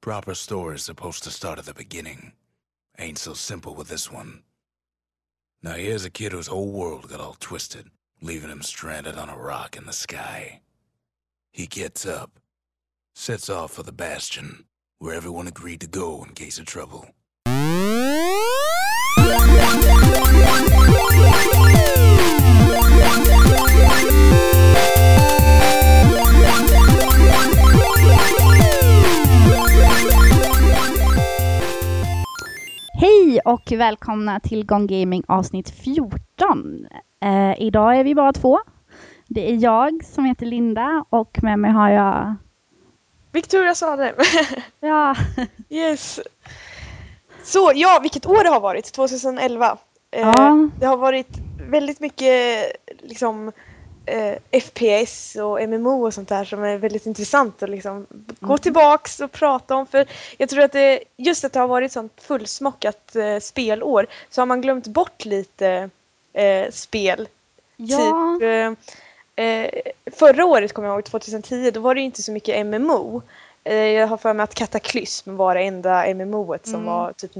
Proper story's supposed to start at the beginning. Ain't so simple with this one. Now here's a kid whose whole world got all twisted, leaving him stranded on a rock in the sky. He gets up, sets off for the Bastion, where everyone agreed to go in case of trouble. Hej och välkomna till Gone Gaming avsnitt 14. Eh, idag är vi bara två. Det är jag som heter Linda och med mig har jag... Victoria Sade. Ja, yes. Så ja, vilket år det har varit, 2011. Eh, Ja. Det har varit väldigt mycket liksom eh, FPS och MMO och sånt där som är väldigt intressant att liksom gå Mm. tillbaks och prata om. För jag tror att det, just att det har varit sånt fullsmockat eh, spelår så har man glömt bort lite eh, spel. ja, Typ, eh, eh, förra året kommer jag ihåg, 2010, då var det inte så mycket MMO. Jag har för mig att Kataklysm var det enda MMOet som Mm. var typ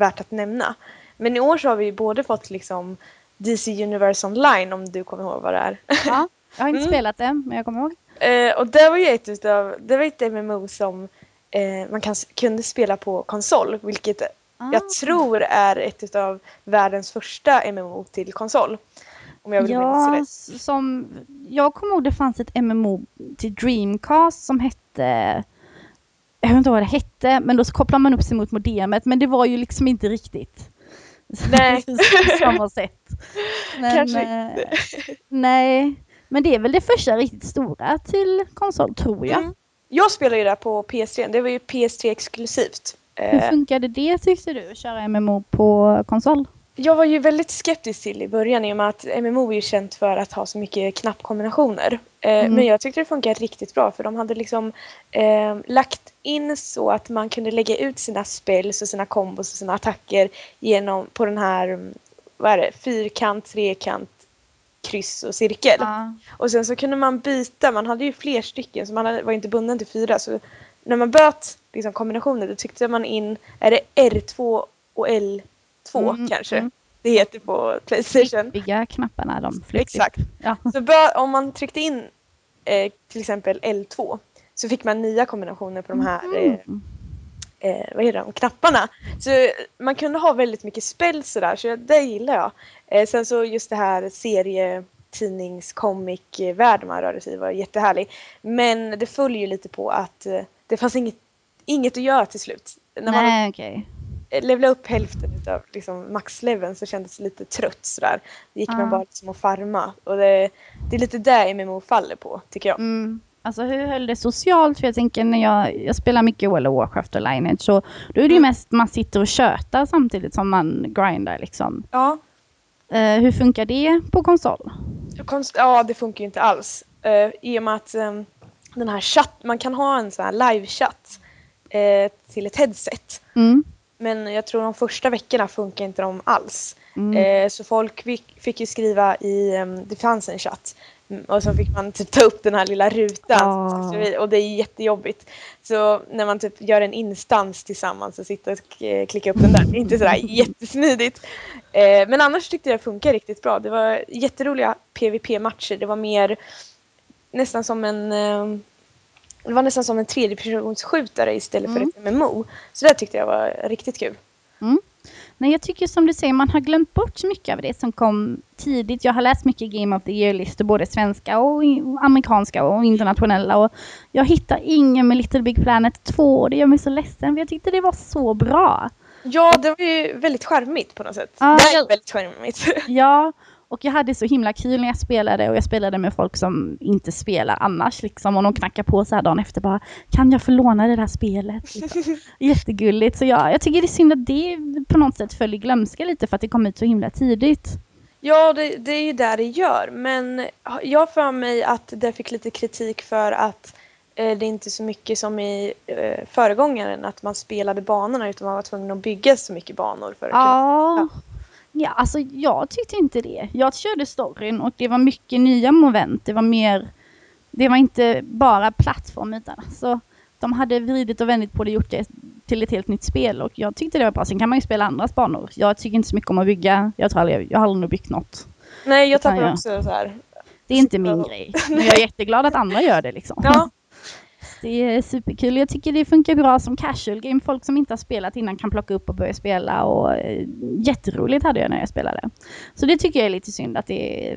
värt att nämna. Men i år så har vi både fått liksom DC Universe Online om du kommer ihåg vad det är. ja. Jag har inte Mm. spelat det, men jag kommer ihåg. Eh, och det var ju ett utav, det var ett MMO som eh, man kan, kunde spela på konsol, vilket Ah. jag tror är ett utav världens första MMO till konsol. Om jag vill minnas Ja, rätt. s- som, jag kommer ihåg det fanns ett MMO till Dreamcast som hette jag vet inte vad det hette, men då så kopplar man upp sig mot modemet, men det var ju liksom inte riktigt Nej. samma sätt. Men, Kanske eh, Nej, men det är väl det första riktigt stora till konsol, tror jag. Mm. Jag spelar ju där på PS3, det var ju PS3 exklusivt. Hur Eh, funkade det tyckte du, att köra MMO på konsol? jag var ju väldigt skeptisk till i början i och med att MMO är ju känt för att ha så mycket knappkombinationer. Eh, Mm. Men jag tyckte det funkade riktigt bra för de hade liksom eh, lagt in så att man kunde lägga ut sina spells och sina kombos och sina attacker genom på den här, mm, vad är det, fyrkant, trekant, kryss och cirkel. Ja. Och sen så kunde man byta, man hade ju fler stycken så man var inte bunden till fyra. Så när man böt liksom, kombinationer då tyckte man in, är det R2 och L2 Mm, kanske? mm. Det heter på Playstation. Flippiga knapparna, de flippiga. Exakt. Ja. Så om man tryckte in eh, till exempel L2 så fick man nya kombinationer på de här eh, Mm. eh, vad heter de, knapparna. Så eh, man kunde ha väldigt mycket spel sådär, så det gillar jag. Eh, sen så just det här serie tidnings comic värld man rörde sig i var jättehärlig. Men det följer ju lite på att eh, det fanns inget, inget att göra till slut. När man Nej, levlade upp hälften av liksom, maxleveln så kändes det lite trött sådär. Det gick Ja. man bara liksom att farma. Och det, det är lite där MMO faller på, tycker jag. Mm. Alltså hur höll det socialt? För jag tänker när jag, jag spelar mycket World of Warcraft och Lineage så då är det ju Mm. mest man sitter och tjötar samtidigt som man grindar liksom. Ja, Eh, hur funkar det på konsol? Konst, ja, det funkar ju inte alls. Uh, I och med att ehm, den här chatt, man kan ha en sån här live-chatt eh, till ett headset. Mm. Men jag tror de första veckorna funkar inte de alls. Mm. Eh, så folk fick, fick ju skriva i, ehm, det fanns en chatt. Mm, Och så fick man typ ta upp den här lilla rutan. i, Och det är jättejobbigt. Så när man typ gör en instans tillsammans och sitter och klickar upp den där. Det är inte sådär jättesmidigt. Eh, men annars tyckte jag det funkar riktigt bra. Det var jätteroliga PVP-matcher. Det var mer nästan som en eh, det var nästan som en tredjepersonsskjutare istället Mm. för ett MMO. Så det tyckte jag var riktigt kul. Nej, jag tycker som du säger, man har glömt bort mycket av det som kom tidigt. Jag har läst mycket Game of the Year-listor, både svenska och amerikanska och internationella. Och jag hittar ingen med Little Big Planet 2 och det gör mig så ledsen, för jag tyckte det var så bra. Ja, det var ju väldigt charmigt på något sätt. Ja, det är väldigt charmigt. Ja, och jag hade så himla kul när jag spelade och jag spelade med folk som inte spelar annars liksom och de knackar på så här dagen efter bara Kan jag få låna det där spelet? Liksom. Jättegulligt. Så ja, jag tycker det är synd att det på något sätt föll i glömska lite för att det kom ut så himla tidigt. ja, det, det är ju där det gör. Men jag för mig att det fick lite kritik för att eh, det är inte så mycket som i eh, föregångaren att man spelade banorna utan man var tvungen att bygga så mycket banor för att kunna Ja. Alltså jag tyckte inte det. Jag körde storyn och det var mycket nya moment. Det var mer, det var inte bara plattform utan alltså de hade vridit och vändit på det och gjort det till ett helt nytt spel och jag tyckte det var bra. Sen kan man ju spela andra banor. Jag tycker inte så mycket om att bygga. Jag tror aldrig, jag har aldrig byggt något. Nej, jag tappar också så här. Det är inte min grej. Men jag är jätteglad att andra gör det liksom. Ja, Det är superkul. Jag tycker det funkar bra som casual game. Folk som inte har spelat innan kan plocka upp och börja spela och eh, jätteroligt hade jag när jag spelade. Så det tycker jag är lite synd att det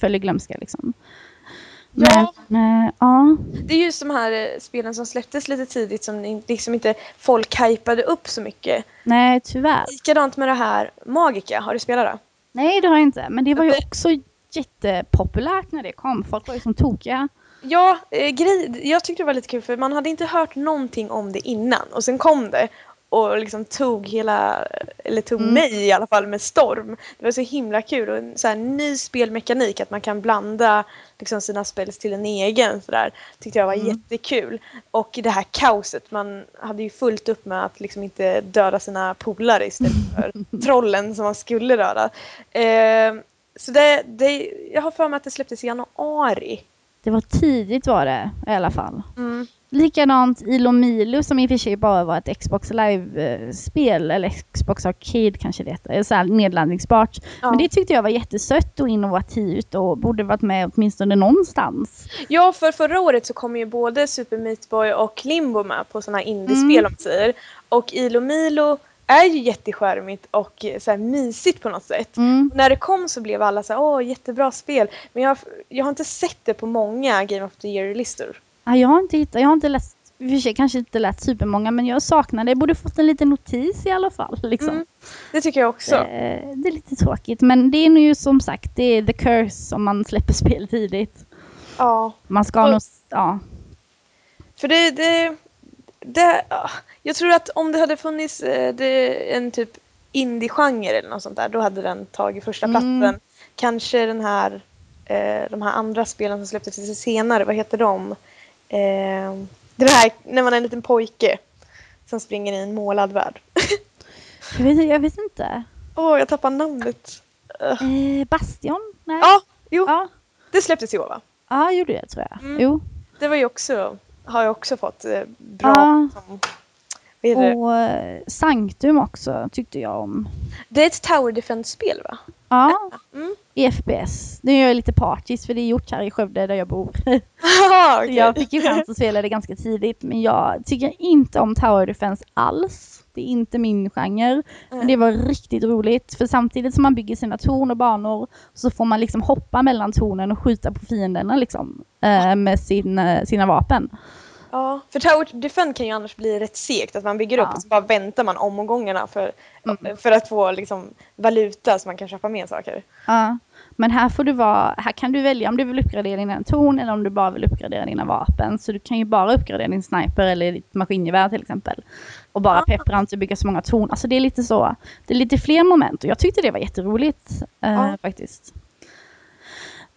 följer glömska liksom. Ja. Men, eh, ja. det är just de här eh, spelen som släpptes lite tidigt som liksom inte folk hypade upp så mycket. Nej, tyvärr. Likadant med det här Magica, har du spelat det? Nej, det har jag inte. Men det var ju också jättepopulärt när det kom. Folk var ju som tokiga. Ja, eh, grej, jag tyckte det var lite kul för man hade inte hört någonting om det innan och sen kom det och liksom tog hela, eller tog Mm. mig i alla fall med storm. Det var så himla kul och en så här ny spelmekanik att man kan blanda liksom sina spels till en egen sådär. Tyckte jag var Mm. jättekul. Och det här kaoset, man hade ju fullt upp med att liksom inte döda sina polare istället för trollen som man skulle döda. Eh, så det, det, jag har för mig att det släpptes i januari. Det var tidigt var det i alla fall. Mm. Likadant Ilo Milo som i och för sig bara var ett Xbox Live-spel, eller Xbox Arcade kanske det heter, så här nedladdningsbart. Ja. Men det tyckte jag var jättesött och innovativt och borde varit med åtminstone någonstans. Ja, för förra året så kom ju både Super Meat Boy och Limbo med på sådana här indiespel Mm. om säger. Och Ilo Milo är ju jätteskärmigt och så här mysigt på något sätt. Mm. När det kom så blev alla så här, åh jättebra spel. Men jag, jag har inte sett det på många Game of the Year-listor. Ja, jag har inte hittat, jag har inte läst, för sig kanske inte läst supermånga men jag saknar det. Jag borde fått en liten notis i alla fall. Liksom. Mm, Det tycker jag också. Eh, det är lite tråkigt men det är nu som sagt, det är the curse om man släpper spel tidigt. Ja. Man ska Och- nog, ja. För det, det, det, ah, jag tror att om det hade funnits eh, det, en typ indie-genre eller något sånt där, då hade den tagit första Mm. platsen. Kanske den här, eh, de här andra spelen som släpptes lite senare, vad heter de? Eh, det här när man är en liten pojke som springer i en målad värld. Jag vet, jag vet inte. Åh, jag tappar namnet. Eh, Bastion? Nej? Ja, jo, Ja, det släpptes i år va? ja gjorde det tror jag. Mm. Jo. Det var ju också, har jag också fått eh, bra, Ja. Och eh, Sanctum också tyckte jag om. Det är ett Tower Defense-spel va? Ja, Mm. i FPS. Nu är jag lite partisk för det är gjort här i Skövde där jag bor. Haha, Så okej. jag fick ju chans att spela det ganska tidigt men jag tycker inte om Tower Defense alls. Det är inte min genre. Men det var riktigt roligt för samtidigt som man bygger sina torn och banor så får man liksom hoppa mellan tornen och skjuta på fienderna liksom eh, med sin, eh, sina vapen. Ja, för Tower Defend kan ju annars bli rätt segt. Att man bygger upp Ja. och så bara väntar man omgångarna för, Mm. för att få liksom, valuta så man kan köpa mer saker. Ja. Men här får du vara, här kan du välja om du vill uppgradera dina torn eller om du bara vill uppgradera dina vapen. Så du kan ju bara uppgradera din sniper eller ditt maskingevär till exempel. Och bara peppra inte bygga så många torn. Alltså det är lite så, det är lite fler moment och jag tyckte det var jätteroligt eh, Ja. faktiskt.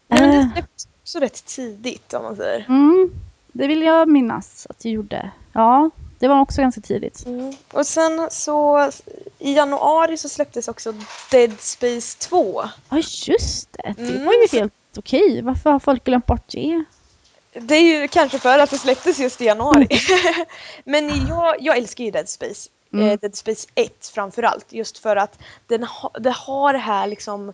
Men Eh, det släpps också rätt tidigt om man säger. mm, det vill jag minnas att jag gjorde. Ja, det var också ganska tidigt. Mm. Och sen så i januari så släpptes också Dead Space 2. Ja just det, det Mm, var ju helt okej. Varför har folk glömt bort det? Det är ju kanske för att det släpptes just i januari. Men jag, jag älskar ju Dead Space. Mm. Eh, Dead Space 1 framförallt. Just för att den ha, det har det här liksom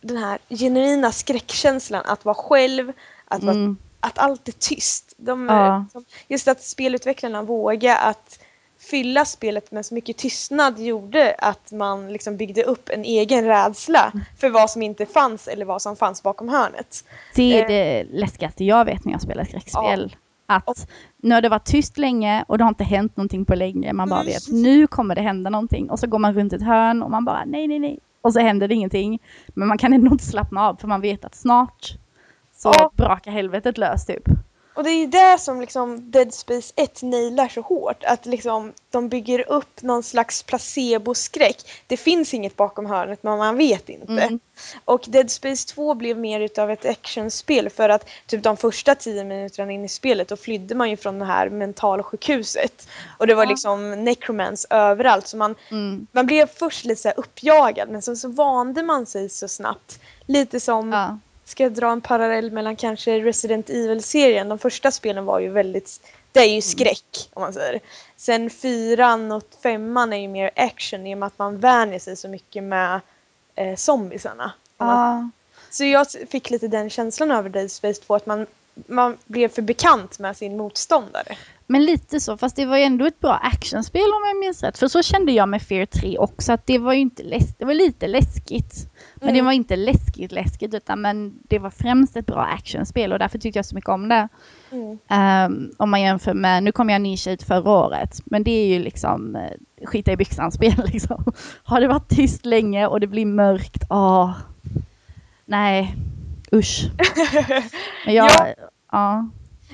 den här genuina skräckkänslan att vara själv, att, vara, Mm. Att allt är tyst. De, Ja. just att spelutvecklarna vågar att fylla spelet med så mycket tystnad gjorde att man liksom byggde upp en egen rädsla för vad som inte fanns eller vad som fanns bakom hörnet. Det är Eh. det läskigaste jag vet när jag spelar skräckspel. Att nu har det varit tyst länge och det har inte hänt någonting på länge. Man bara Mm. vet nu kommer det hända någonting. Och så går man runt ett hörn och man bara nej, nej, nej. Och så händer det ingenting. Men man kan ändå inte slappna av för man vet att snart så Ja. brakar helvetet lös typ. Och det är ju det som liksom Dead Space 1 nailar så hårt. Att liksom de bygger upp någon slags placeboskräck. Det finns inget bakom hörnet men man vet inte. Mm. Och Dead Space 2 blev mer utav ett actionspel för att typ de första tio minuterna in i spelet då flydde man ju från det här mentalsjukhuset. Och det var liksom necromance överallt så man, Mm. man blev först lite så uppjagad men sen så vande man sig så snabbt. Lite som Ja. Ska jag dra en parallell mellan kanske Resident Evil-serien. De första spelen var ju väldigt Det är ju skräck om man säger. Sen fyran och femman är ju mer action i och med att man vänjer sig så mycket med eh, zombisarna. Ja. Så jag fick lite den känslan över Dead Space 2 att man, man blev för bekant med sin motståndare. Men lite så, fast det var ju ändå ett bra actionspel om jag minns rätt. För så kände jag med Fear 3 också, att det var ju inte läs- det var lite läskigt. Men det Mm. var inte läskigt läskigt, utan men det var främst ett bra actionspel och därför tyckte jag så mycket om det. Mm. Ehm, om man jämför med, nu kom jag nischa ut förra året, men det är ju liksom uh, skita i byxan-spel liksom. Har det varit tyst länge och det blir mörkt, åh. Nej, usch. Men jag, Ja. ja.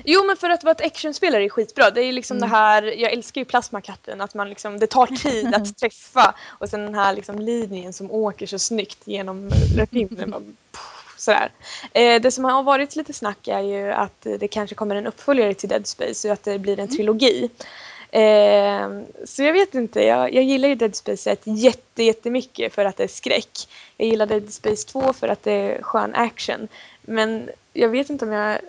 Jo men för att vara ett actionspel är det skitbra. Det är liksom Mm. det här, jag älskar ju plasmakatten, att man liksom, det tar tid att träffa och sen den här liksom linjen som åker så snyggt genom pff, Sådär. Eh, det som har varit lite snack är ju att det kanske kommer en uppföljare till Dead Space och att det blir en trilogi. Eh, så jag vet inte, jag, jag gillar ju Dead Space 1 jätte, jättemycket för att det är skräck. Jag gillar Dead Space 2 för att det är skön action. Men jag vet inte om jag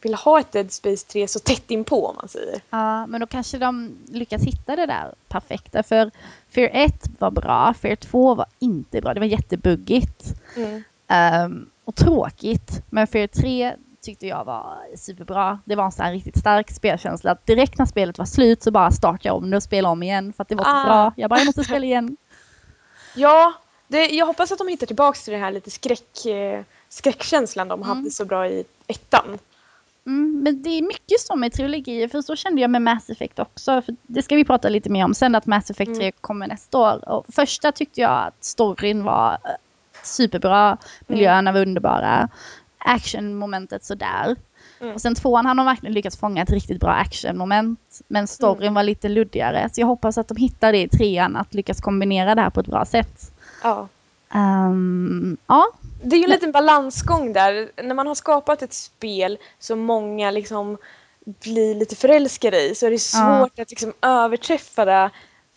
vill ha ett Dead Space 3 så tätt inpå om man säger. Ja, men då kanske de lyckas hitta det där perfekta. För Fear 1 var bra, Fear 2 var inte bra. Det var jättebuggigt ehm, och tråkigt. Men Fear 3 tyckte jag var superbra. Det var en sån här riktigt stark spelkänsla. Att direkt när spelet var slut så bara startade jag om det och spelade om igen. För att det var så Ah. bra. Jag bara, jag måste spela igen. Ja, det, jag hoppas att de hittar tillbaks till den här lite skräck, eh, skräckkänslan de Mm. hade så bra i ettan. Mm, men det är mycket som med trilogier, för så kände jag med Mass Effect också. Det ska vi prata lite mer om sen, att Mass Effect 3 Mm. kommer nästa år. Och första tyckte jag att storyn var eh, superbra, miljöerna var underbara, actionmomentet sådär. Mm. Och sen tvåan har de verkligen lyckats fånga ett riktigt bra actionmoment, men storyn Mm. var lite luddigare. Så jag hoppas att de hittar det i trean, att lyckas kombinera det här på ett bra sätt. Ja. Ehm, ja, Det är ju en liten balansgång där. När man har skapat ett spel som många liksom blir lite förälskade i så är det svårt att liksom överträffa det.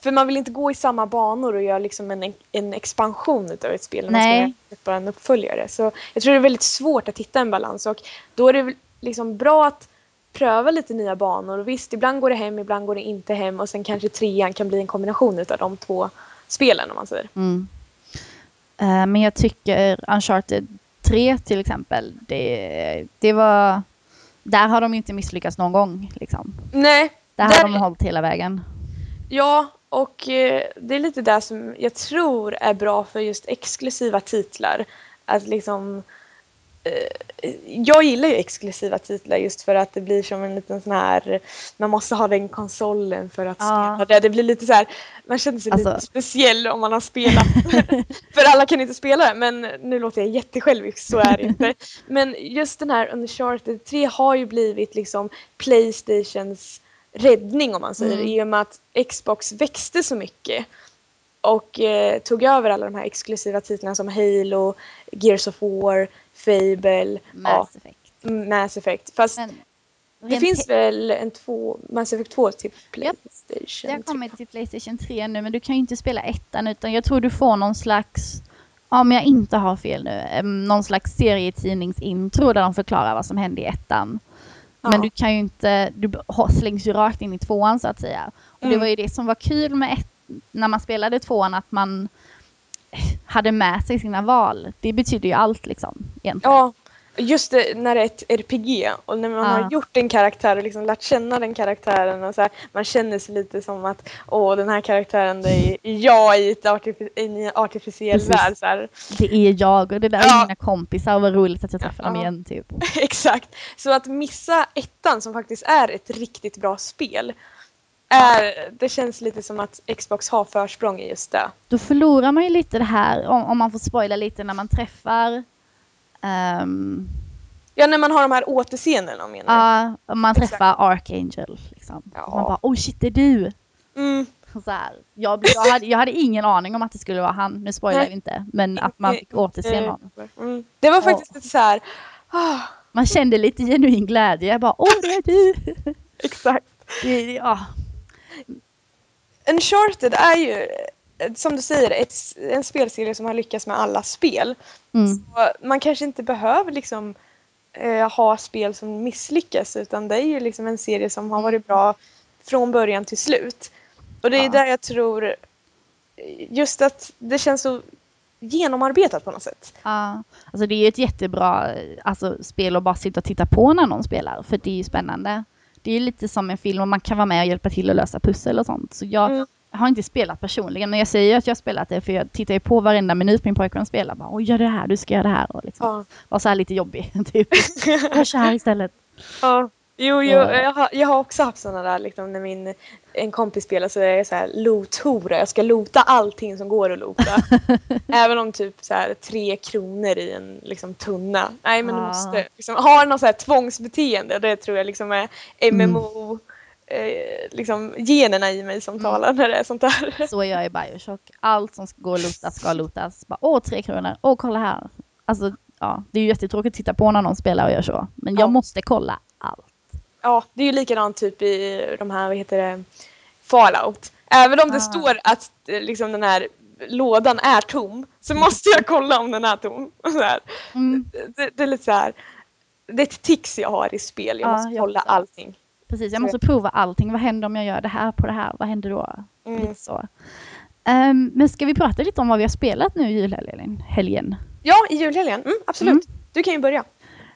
För man vill inte gå i samma banor och göra liksom en, en expansion av ett spel när Nej. man ska släppa en uppföljare. Så jag tror det är väldigt svårt att hitta en balans och då är det liksom bra att pröva lite nya banor. Och visst, ibland går det hem, ibland går det inte hem och sen kanske trean kan bli en kombination av de två spelen om man säger. Mm. Eh, men jag tycker Uncharted 3 till exempel, det, det var... Där har de ju inte misslyckats någon gång. Liksom. Nej, Där Där- har de hållit hela vägen. Ja, och eh, det är lite det som jag tror är bra för just exklusiva titlar. Att liksom... Eh, jag gillar ju exklusiva titlar just för att det blir som en liten sån här... Man måste ha den konsolen för att Ja. spela det. Det blir lite så här... Man känner sig Alltså- lite speciell om man har spelat. för alla kan inte spela det, men nu låter jag jättesjälvisk, så är det inte. Men just den här Uncharted 3 har ju blivit liksom Playstations räddning om man säger Mm. i och med att Xbox växte så mycket och eh, tog över alla de här exklusiva titlarna som Halo, Gears of War, Fable, Mass Effect. ja, Mass Effect. Fast Men det finns väl en två, Mass Effect 2 till Japp. Playstation? det har kommit till Playstation 3 nu men du kan ju inte spela ettan utan jag tror du får någon slags om jag inte har fel nu, någon slags serietidningsintro där de förklarar vad som hände i ettan. Men Ja. du kan ju inte, du slängs ju rakt in i tvåan så att säga. Och det Mm. var ju det som var kul med ett, när man spelade tvåan att man hade med sig sina val. Det betyder ju allt liksom. Egentligen. Ja, just det, när det är ett RPG och när man Ja. har gjort en karaktär och liksom lärt känna den karaktären och så här, man känner sig lite som att åh den här karaktären det är jag i, ett artific- en artificiell Precis. värld. Så här. Det är jag och det där Ja. är mina kompisar och vad roligt att jag träffar dem Ja. igen typ. Exakt. Så att missa ettan som faktiskt är ett riktigt bra spel är, det känns lite som att Xbox har försprång i just det. Då förlorar man ju lite det här, om, om man får spoila lite, när man träffar ehm, Ja, när man har de här återscenerna menar ja, man Exakt. träffar Archangel. Liksom. Ja. Man bara oh shit det är du! Mm. Så här, jag, blev- jag, hade, jag hade ingen aning om att det skulle vara han, nu spoilar vi inte, men att man fick återse någon. Mm. Det var faktiskt lite så här. ah, Man kände lite genuin glädje, jag bara åh det är du! exakt. Det, det, ja. Uncharted är ju, som du säger, ett, en spelserie som har lyckats med alla spel. Mm. Man kanske inte behöver liksom eh, ha spel som misslyckas utan det är ju liksom en serie som har varit bra från början till slut. Och det är Ja. där jag tror just att det känns så genomarbetat på något sätt. Ja, alltså det är ju ett jättebra alltså, spel att bara sitta och titta på när någon spelar, för det är ju spännande. Det är lite som en film och man kan vara med och hjälpa till att lösa pussel och sånt. Så jag Mm. har inte spelat personligen, men jag säger att jag har spelat det för jag tittar ju på varenda minut min pojkvän spelar. Bara, Oj, gör det här, du ska göra det här. Och liksom, Ja. var så här lite jobbig. Typ. Gör så här istället. Ja. Jo, jo Ja. jag, har, jag har också haft sådana där liksom när min en kompis spelar så är jag så här loot-hora. Jag ska lota allting som går att lota. Även om typ så här tre kronor i en liksom tunna. Nej men du Ja. måste liksom, ha något så här tvångsbeteende. Det tror jag liksom är MMO eh, liksom generna i mig som talar när det är sånt där. Så jag i Bioshock. Allt som ska gå att lotas ska lotas. Bara, Åh, tre kronor. Åh, kolla här. Alltså, ja, det är ju jättetråkigt att titta på när någon spelar och gör så. Men jag Ja. måste kolla. Ja, det är ju likadant typ i de här, vad heter det, Fallout. Även om det Ah. står att eh, liksom den här lådan är tom så måste jag kolla om den är tom. Mm, Det, det är lite så här. Det är ett tics jag har i spel. Jag Ja, måste jag kolla också. allting. precis, jag måste prova allting. Vad händer om jag gör det här på det här? Vad händer då? Mm. Lite så. Ehm, men ska vi prata lite om vad vi har spelat nu i julhelgen? Helgen? Ja, i julhelgen. Mm, absolut. Mm. Du kan ju börja.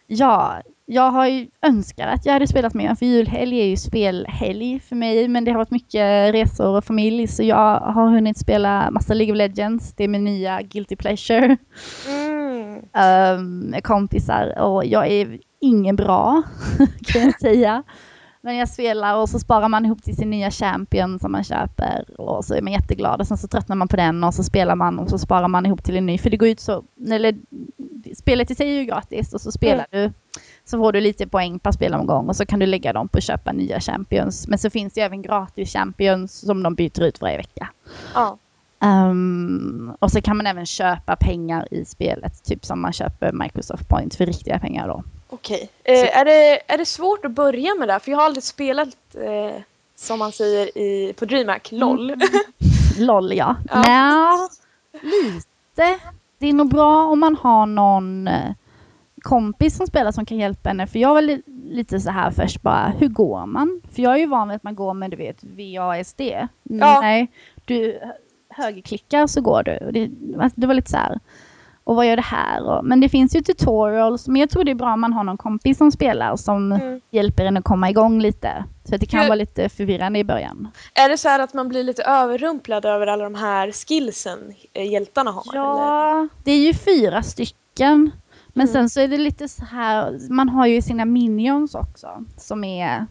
Ja, jag har ju önskat att jag hade spelat mer för julhelg är ju spelhelg för mig men det har varit mycket resor och familj så jag har hunnit spela massa League of Legends. Det är min nya guilty pleasure. Mm. um, kompisar och jag är ingen bra kan jag säga. Men jag spelar och så sparar man ihop till sin nya champion som man köper och så är man jätteglad och sen så tröttnar man på den och så spelar man och så sparar man ihop till en ny för det går ut så, eller spelet i sig är ju gratis och så spelar du så får du lite poäng per spelomgång och så kan du lägga dem på att köpa nya champions. Men så finns det även gratis champions som de byter ut varje vecka. Ja. Ehm, och så kan man även köpa pengar i spelet, typ som man köper Microsoft Points för riktiga pengar då. Okej. Eh, är, det, är det svårt att börja med det? För jag har aldrig spelat, eh, som man säger i, på DreamHack, LOL. LOL ja. Ja. Nja, lite. Det är nog bra om man har någon eh, kompis som spelar som kan hjälpa henne. För jag var li- lite så här först bara, hur går man? För jag är ju van vid att man går med du vet VASD. Ja. Nej, du högerklickar så går du. Det, det var lite så här. Och vad gör det här? Och, men det finns ju tutorials. Men jag tror det är bra om man har någon kompis som spelar som Mm. hjälper en att komma igång lite. Så att det kan Hur- vara lite förvirrande i början. Är det så här att man blir lite överrumplad över alla de här skillsen eh, hjältarna har? eller? Ja, det är ju fyra stycken. Men Mm. sen så är det lite så här, man har ju sina minions också som är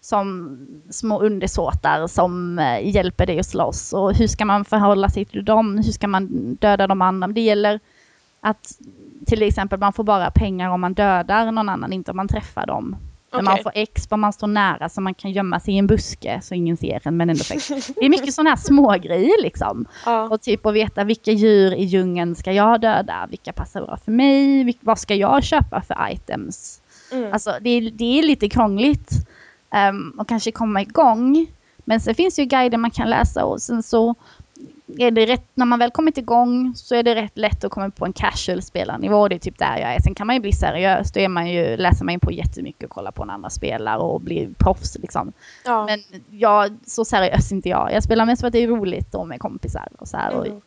som små undersåtar som eh, hjälper dig att slåss. Och hur ska man förhålla sig till dem? Hur ska man döda de andra? Det gäller att till exempel man får bara pengar om man dödar någon annan, inte om man träffar dem. Men man får exp om man står nära så man kan gömma sig i en buske så ingen ser en men ändå får- Det är mycket sådana här små grejer liksom. Ja. Och typ att veta vilka djur i djungeln ska jag döda? Vilka passar bra för mig? Vilk, vad ska jag köpa för items? Mm. Alltså det är, det är lite krångligt um, och kanske komma igång. Men sen finns ju guider man kan läsa och sen så är det rätt, när man väl kommit igång så är det rätt lätt att komma på en casual spelarnivå. Det är typ där jag är. Sen kan man ju bli seriös. Då är man ju, läser man ju på jättemycket och kollar på när andra spelar och blir proffs liksom. ja. Men jag, så seriös inte jag. Jag spelar mest för att det är roligt och med kompisar och så här. Och Mm.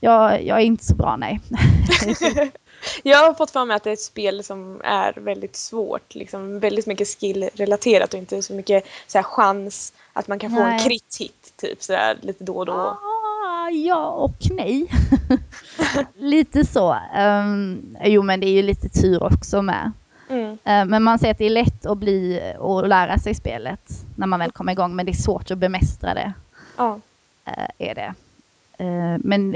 jag, jag är inte så bra, nej. Jag har fått för mig att det är ett spel som är väldigt svårt. Liksom väldigt mycket skill-relaterat och inte så mycket så här, chans att man kan få en Nej. crit-hit typ sådär lite då och då. Ja och nej. lite så. Um, jo men det är ju lite tur också med. Mm. Eh, men man säger att det är lätt att bli och lära sig spelet när man väl kommer igång. Men det är svårt att bemästra det. Ja. eh, är det. Eh, men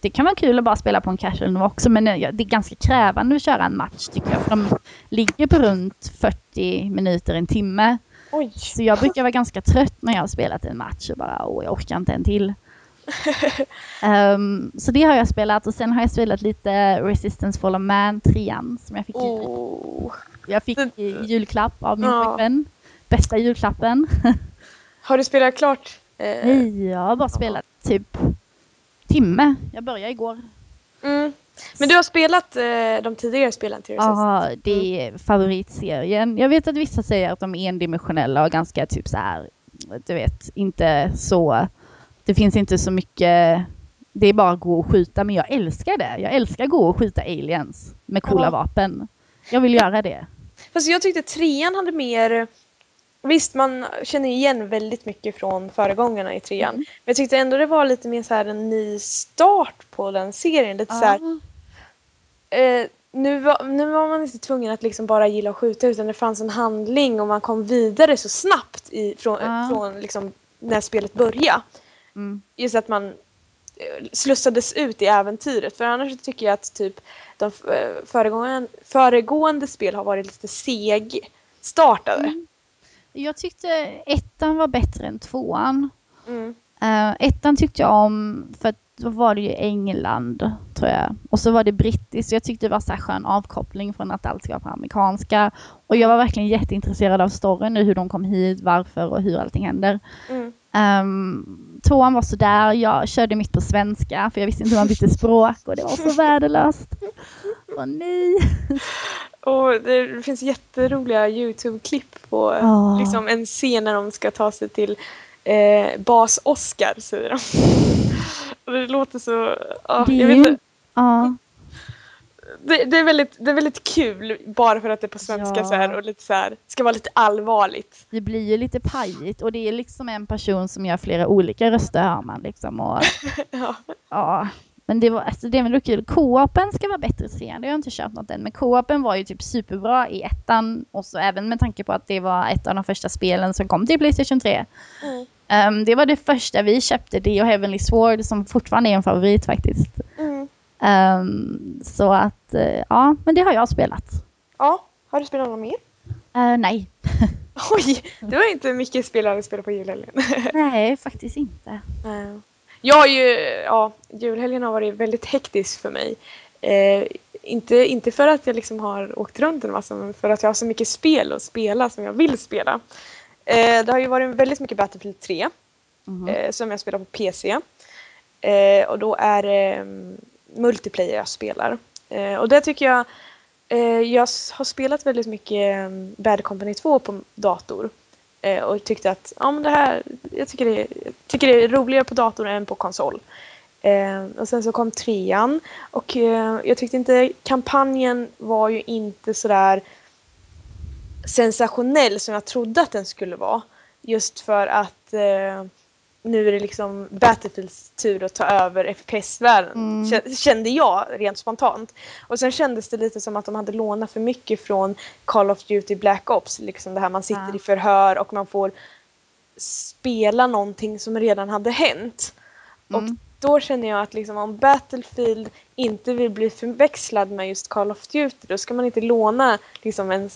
det kan vara kul att bara spela på en casual nivå också. Men det är ganska krävande att köra en match tycker jag. För de ligger på runt 40 minuter, en timme. Oj. Så jag brukar vara ganska trött när jag har spelat en match och bara åh jag orkar inte en till. Ehm, så det har jag spelat och sen har jag spelat lite Resistance Fall of Man 3 som jag fick, i, Oh. jag fick i julklapp av min Ja. pojkvän. Bästa julklappen. Har du spelat klart? Eh, Nej, jag har bara spelat typ timme. Jag började igår. Mm. Men du har spelat eh, de tidigare spelen till Ja, det är favoritserien. Jag vet att vissa säger att de är endimensionella och ganska typ så här, du vet, inte så, det finns inte så mycket, det är bara att gå och skjuta, men jag älskar det. Jag älskar att gå och skjuta aliens med coola Ja. vapen. Jag vill göra det. Fast jag tyckte trean hade mer... Visst, man känner igen väldigt mycket från föregångarna i trean. Mm. Men jag tyckte ändå det var lite mer så här en ny start på den serien. Lite så här, Ja. eh, nu, var, nu var man inte tvungen att liksom bara gilla att skjuta utan det fanns en handling och man kom vidare så snabbt i, från, Ja. från liksom när spelet började. Mm. Just att man eh, slussades ut i äventyret. För annars tycker jag att typ de eh, föregående, föregående spel har varit lite seg-startade. Mm. Jag tyckte ettan var bättre än tvåan. Mm. Uh, ettan tyckte jag om för att då var det ju England tror jag. Och så var det brittiskt. Jag tyckte det var så här skön avkoppling från att allt var på amerikanska. Och jag var verkligen jätteintresserad av storyn nu, hur de kom hit, varför och hur allting händer. Mm. Um, tvåan var sådär, jag körde mitt på svenska för jag visste inte hur man bytte språk och det var så värdelöst. Åh nej! Och det finns jätteroliga Youtube-klipp på Ja. liksom en scen när de ska ta sig till eh, Bas Oscar säger de. Och det låter så... ja, Det jag vet inte. Ja, Det, det, är väldigt, det är väldigt kul bara för att det är på svenska Ja. så här och lite så här, ska vara lite allvarligt. det blir ju lite pajigt och det är liksom en person som gör flera olika röster hör man liksom. Och, Ja. Ja, men det var alltså, det var ändå kul. Co-open ska vara bättre i trean. Det har jag inte köpt något än. Men co-open var ju typ superbra i ettan. Och så även med tanke på att det var ett av de första spelen som kom till Playstation 3. Mm. Ehm, det var det första vi köpte. Det och Heavenly Sword som fortfarande är en favorit faktiskt. Mm. Ehm, så att, eh, ja, men det har jag spelat. ja, har du spelat något mer? Eh, nej. Oj, det var inte mycket spel jag spelat på julhelgen. nej, faktiskt inte. Eh, Jag har ju, ja, julhelgen har varit väldigt hektisk för mig. Eh, inte, inte för att jag liksom har åkt runt en massa, men för att jag har så mycket spel att spela som jag vill spela. Det har ju varit väldigt mycket Battlefield 3 Mhm. eh, som jag spelar på PC. Och då är mm, multiplayer jag spelar. Eh, och det tycker jag, eh, jag har spelat väldigt mycket mm, Bad Company 2 på dator. Eh, och tyckte att ja, men det här, jag tycker det, jag tycker det är roligare på dator än på konsol. Eh, och sen så kom trean och eh, jag tyckte inte kampanjen var ju inte sådär sensationell som jag trodde att den skulle vara. Just för att eh, nu är det liksom Battlefields tur att ta över FPS-världen. Mm. kä- Kände jag rent spontant. Och sen kändes det lite som att de hade lånat för mycket från Call of Duty Black Ops. Liksom det här man sitter Ja. i förhör och man får spela någonting som redan hade hänt. Och Mm. då känner jag att liksom, om Battlefield inte vill bli förväxlad med just Call of Duty då ska man inte låna liksom, en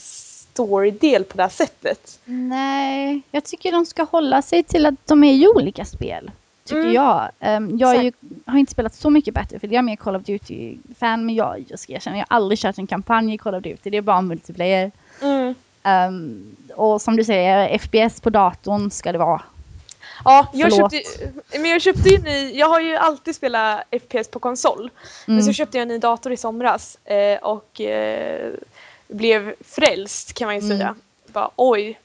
storydel på det här sättet. Nej, jag tycker de ska hålla sig till att de är ju olika spel. Tycker Mm. jag. Ehm, jag ju, har inte spelat så mycket Battlefield. Jag är mer Call of Duty-fan. Men jag, jag ska erkänna, jag har aldrig kört en kampanj i Call of Duty. Det är bara multiplayer. Mm. Ehm, och som du säger, FPS på datorn ska det vara. Ja, jag Förlåt. köpte, men jag köpte ju ny, jag har ju alltid spelat FPS på konsol. Men Mm. så köpte jag en ny dator i somras eh, och eh, blev frälst kan man ju Mm. säga. Bara oj.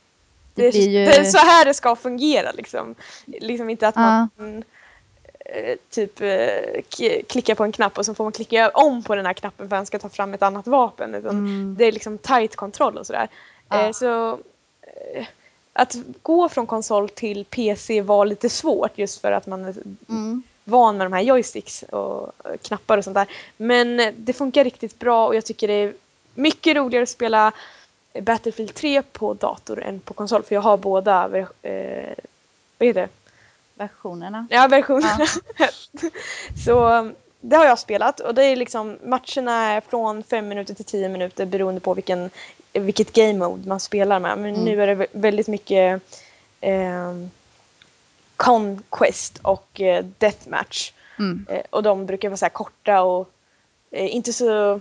Det Det, är, ju- det är så här det ska fungera liksom. Liksom inte att man eh, typ eh, klickar på en knapp och så får man klicka om på den här knappen för att man ska ta fram ett annat vapen. Mm. Det är liksom tight kontroll och sådär. Ja. Eh, så att gå från konsol till PC var lite svårt just för att man är Mm. van med de här joysticks och knappar och sånt där. Men det funkar riktigt bra och jag tycker det är mycket roligare att spela Battlefield 3 på dator än på konsol för jag har båda eh, vad heter det? Versionerna. Ja, versionerna. så um, det har jag spelat och det är liksom matcherna är från 5 minuter till 10 minuter beroende på vilken, vilket game mode man spelar med. Men Mm. nu är det vä- väldigt mycket eh, Conquest och eh, Deathmatch. Mm. Eh, och de brukar vara så korta och eh, inte så...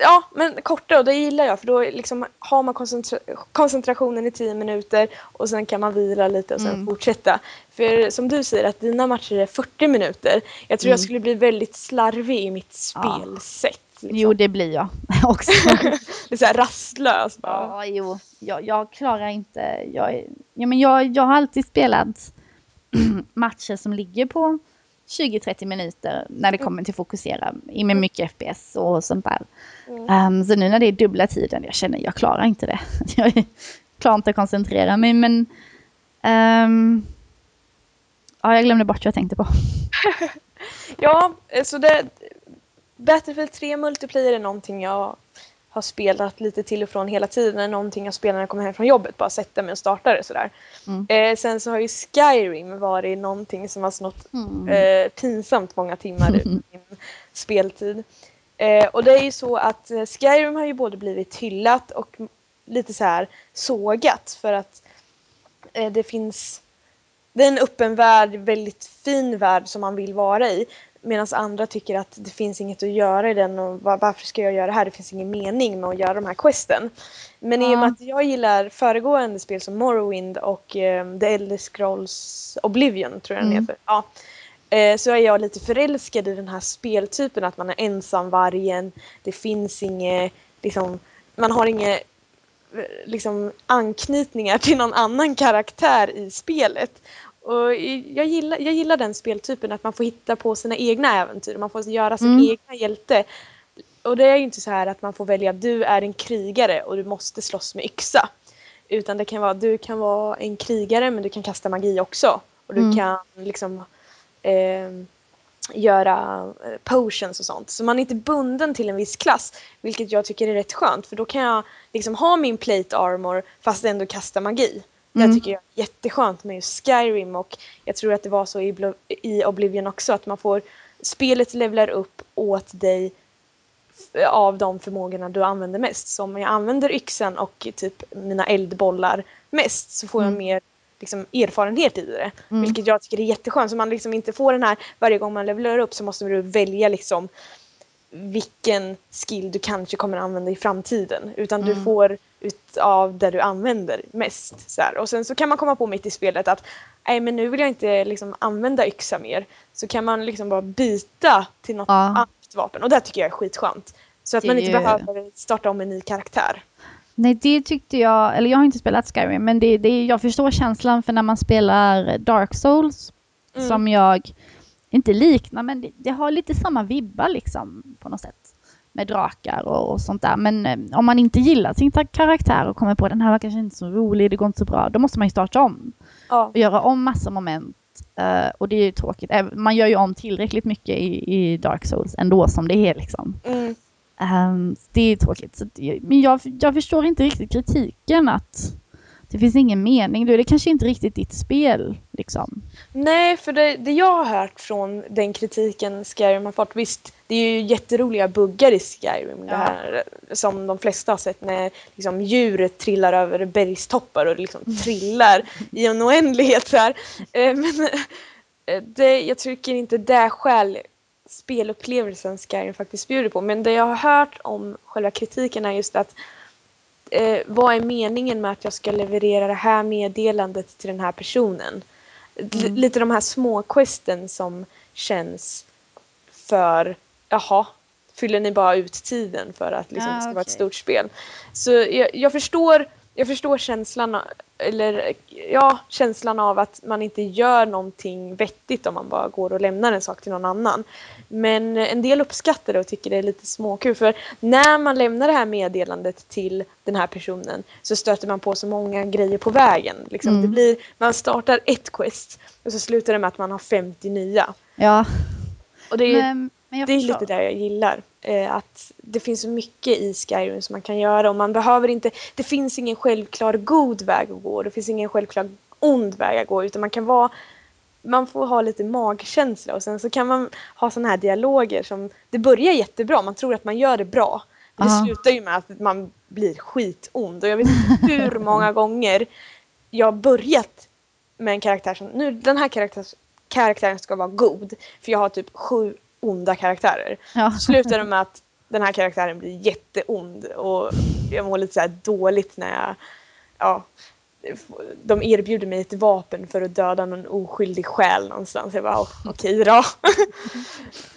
ja, men korta och det gillar jag för då liksom har man koncentra koncentrationen i 10 minuter och sen kan man vila lite och sen Mm. fortsätta. För som du säger att dina matcher är 40 minuter. Jag tror jag Mm. skulle bli väldigt slarvig i mitt Ja. spelsätt. Liksom. Jo, det blir jag också. det är så här rastlös bara. Ja, jo. Jag, jag klarar inte... Jag, ja, men jag, jag har alltid spelat matcher som ligger på 20-30 minuter när det kommer till fokusera i med mycket FPS och sånt där. Mm. Ehm, så nu när det är dubbla tiden, jag känner jag klarar inte det. Jag klarar inte att koncentrera mig men... ehm, ja, jag glömde bort vad jag tänkte på. Ja, eh, så det... Battlefield 3 multiplayer är någonting jag har spelat lite till och från hela tiden. Det är någonting jag spelar när jag kommer hem från jobbet. Bara sätta mig och starta det sådär. Mm. Eh, sen så har ju Skyrim varit någonting som har snott Mm. eh, pinsamt många timmar ur min speltid. Eh, och det är ju så att eh, Skyrim har ju både blivit hyllat och lite så här sågat för att eh, det finns det är en öppen värld, väldigt fin värld som man vill vara i. Medan andra tycker att det finns inget att göra i den och var, varför ska jag göra det här? Det finns ingen mening med att göra de här questen. Men i och med att jag gillar föregående spel som Morrowind och eh, The Elder Scrolls Oblivion tror jag den Mm. heter. Ja. Eh, så är jag lite förälskad i den här speltypen att man är ensamvargen. Det finns inget, liksom, man har inget eh, liksom anknytningar till någon annan karaktär i spelet. Och jag gillar, jag gillar den speltypen, att man får hitta på sina egna äventyr. Man får göra sin Mm. egna hjälte. Och det är ju inte så här att man får välja att du är en krigare och du måste slåss med yxa. Utan det kan vara du kan vara en krigare men du kan kasta magi också. Och du Mm. kan liksom eh, göra potions och sånt. Så man är inte bunden till en viss klass. Vilket jag tycker är rätt skönt för då kan jag liksom ha min plate armor fast ändå kasta magi. Det Mm. tycker jag är jätteskönt med just Skyrim och jag tror att det var så i, Oblivion också att man får spelet levlar upp åt dig av de förmågorna du använder mest. Så om jag använder yxan och typ mina eldbollar mest så får jag Mm. mer liksom, erfarenhet i det. Mm. Vilket jag tycker är jätteskönt. Så man liksom inte får den här, varje gång man levlar upp så måste du välja liksom vilken skill du kanske kommer använda i framtiden. Utan du Mm. får utav det du använder mest. Så här. Och sen så kan man komma på mitt i spelet att nej men nu vill jag inte liksom använda yxa mer. Så kan man liksom bara byta till något Ja. annat vapen. Och det tycker jag är skitskönt. Så att Det man inte ju- behöver starta om en ny karaktär. Nej, det tyckte jag, eller jag har inte spelat Skyrim, men det, det, jag förstår känslan för när man spelar Dark Souls, Mm. som jag inte liknar, men det, det har lite samma vibbar liksom på något sätt. Med drakar och, och sånt där. Men eh, om man inte gillar sin karaktär och kommer på den här var kanske inte så rolig, det går inte så bra, då måste man ju starta om Ja. och göra om massa moment. Eh, och det är ju tråkigt. Man gör ju om tillräckligt mycket i, i Dark Souls ändå som det är liksom. Mm. Ehm, det är tråkigt. Så det, men jag, jag förstår inte riktigt kritiken att det finns ingen mening. Du, det kanske inte riktigt ditt spel. Liksom. Nej, för det, det jag har hört från den kritiken Skyrim har fått, visst det är ju jätteroliga buggar i Skyrim. Det Ja. här, som de flesta har sett när liksom, djur trillar över bergstoppar och liksom trillar i en oändlighet. Så här. Eh, Men eh, det, jag tycker inte det skäl spelupplevelsen Skyrim faktiskt bjuder på. Men det jag har hört om själva kritiken är just att eh, vad är meningen med att jag ska leverera det här meddelandet till den här personen? Mm. Lite de här små questen som känns för, jaha, fyller ni bara ut tiden för att liksom, Ah, det ska vara ett stort spel? Så jag, jag förstår jag förstår känslan, eller ja, känslan av att man inte gör någonting vettigt om man bara går och lämnar en sak till någon annan. Men en del uppskattar det och tycker det är lite småkul för när man lämnar det här meddelandet till den här personen så stöter man på så många grejer på vägen. Liksom, Mm. det blir, man startar ett quest och så slutar det med att man har 50 nya. Ja, Och det är, men, det är förstår. lite det jag gillar. Eh, att det finns så mycket i Skyrim som man kan göra och man behöver inte, det finns ingen självklar god väg att gå. Det finns ingen självklar ond väg att gå utan man kan vara man får ha lite magkänsla och sen så kan man ha sådana här dialoger som det börjar jättebra, man tror att man gör det bra. Det Ja. slutar ju med att man blir skitond och jag vet inte hur många gånger jag har börjat med en karaktär som, nu den här karaktärs, karaktären ska vara god för jag har typ sju onda karaktärer. Ja. Slutar det med att den här karaktären blir jätteond och jag mår lite så här dåligt när jag, ja, de erbjuder mig ett vapen för att döda någon oskyldig själ någonstans. Jag bara, okej då.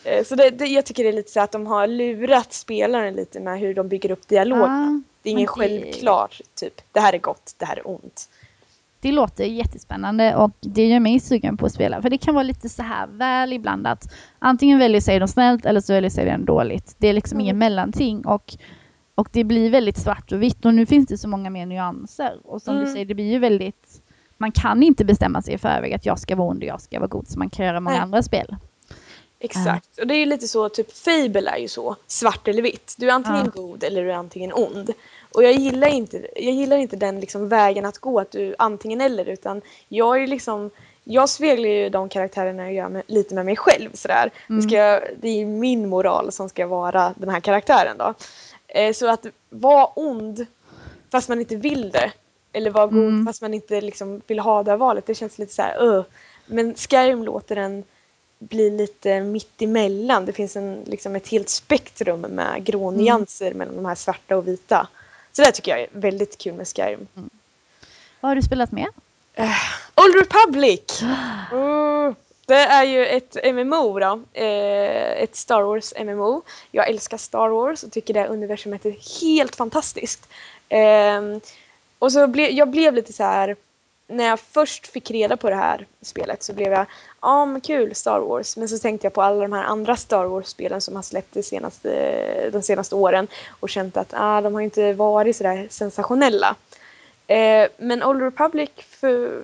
Eh, så det, det, jag tycker det är lite så att de har lurat spelaren lite med hur de bygger upp dialogen. Ja, det är ingen det- självklar typ, det här är gott, det här är ont. Det låter jättespännande och det gör mig sugen på att spela. För det kan vara lite så här väl ibland att antingen väljer sig de snällt eller så väljer sig den dåligt. Det är liksom Mm. ingen mellanting och, och det blir väldigt svart och vitt och nu finns det så många mer nyanser. Och som du Mm. säger, det blir ju väldigt man kan inte bestämma sig i förväg att jag ska vara ond och jag ska vara god som man kan göra många Nej. andra spel. Exakt, och det är ju lite så, typ Fable är ju så, svart eller vitt. Du är antingen Ja. god eller du är antingen ond. Och jag gillar inte, jag gillar inte den liksom vägen att gå, att du antingen eller, utan jag är liksom jag speglar ju de karaktärerna jag gör med, lite med mig själv sådär. Det, Mm. ska, det är min moral som ska vara den här karaktären då. Eh, så att vara ond fast man inte vill det. Eller vara god Mm. fast man inte liksom vill ha det här valet. Det känns lite så här, "Ugh." Men Skyrim låter den bli lite mitt emellan. Det finns en, liksom ett helt spektrum med grånyanser mellan de här svarta och vita. Så det tycker jag är väldigt kul med Skyrim. Vad har du spelat med? Old Republic! Mm, det är ju ett MMO då. Eh, ett Star Wars MMO. Jag älskar Star Wars och tycker det universumet är helt fantastiskt. Ehm, och så ble, jag blev lite så här när jag först fick reda på det här spelet så blev jag ja men kul Star Wars men så tänkte jag på alla de här andra Star Wars-spelen som har släppt de senaste, de senaste åren och känt att ah, de har inte varit sådär sensationella. Eh, men Old Republic, för,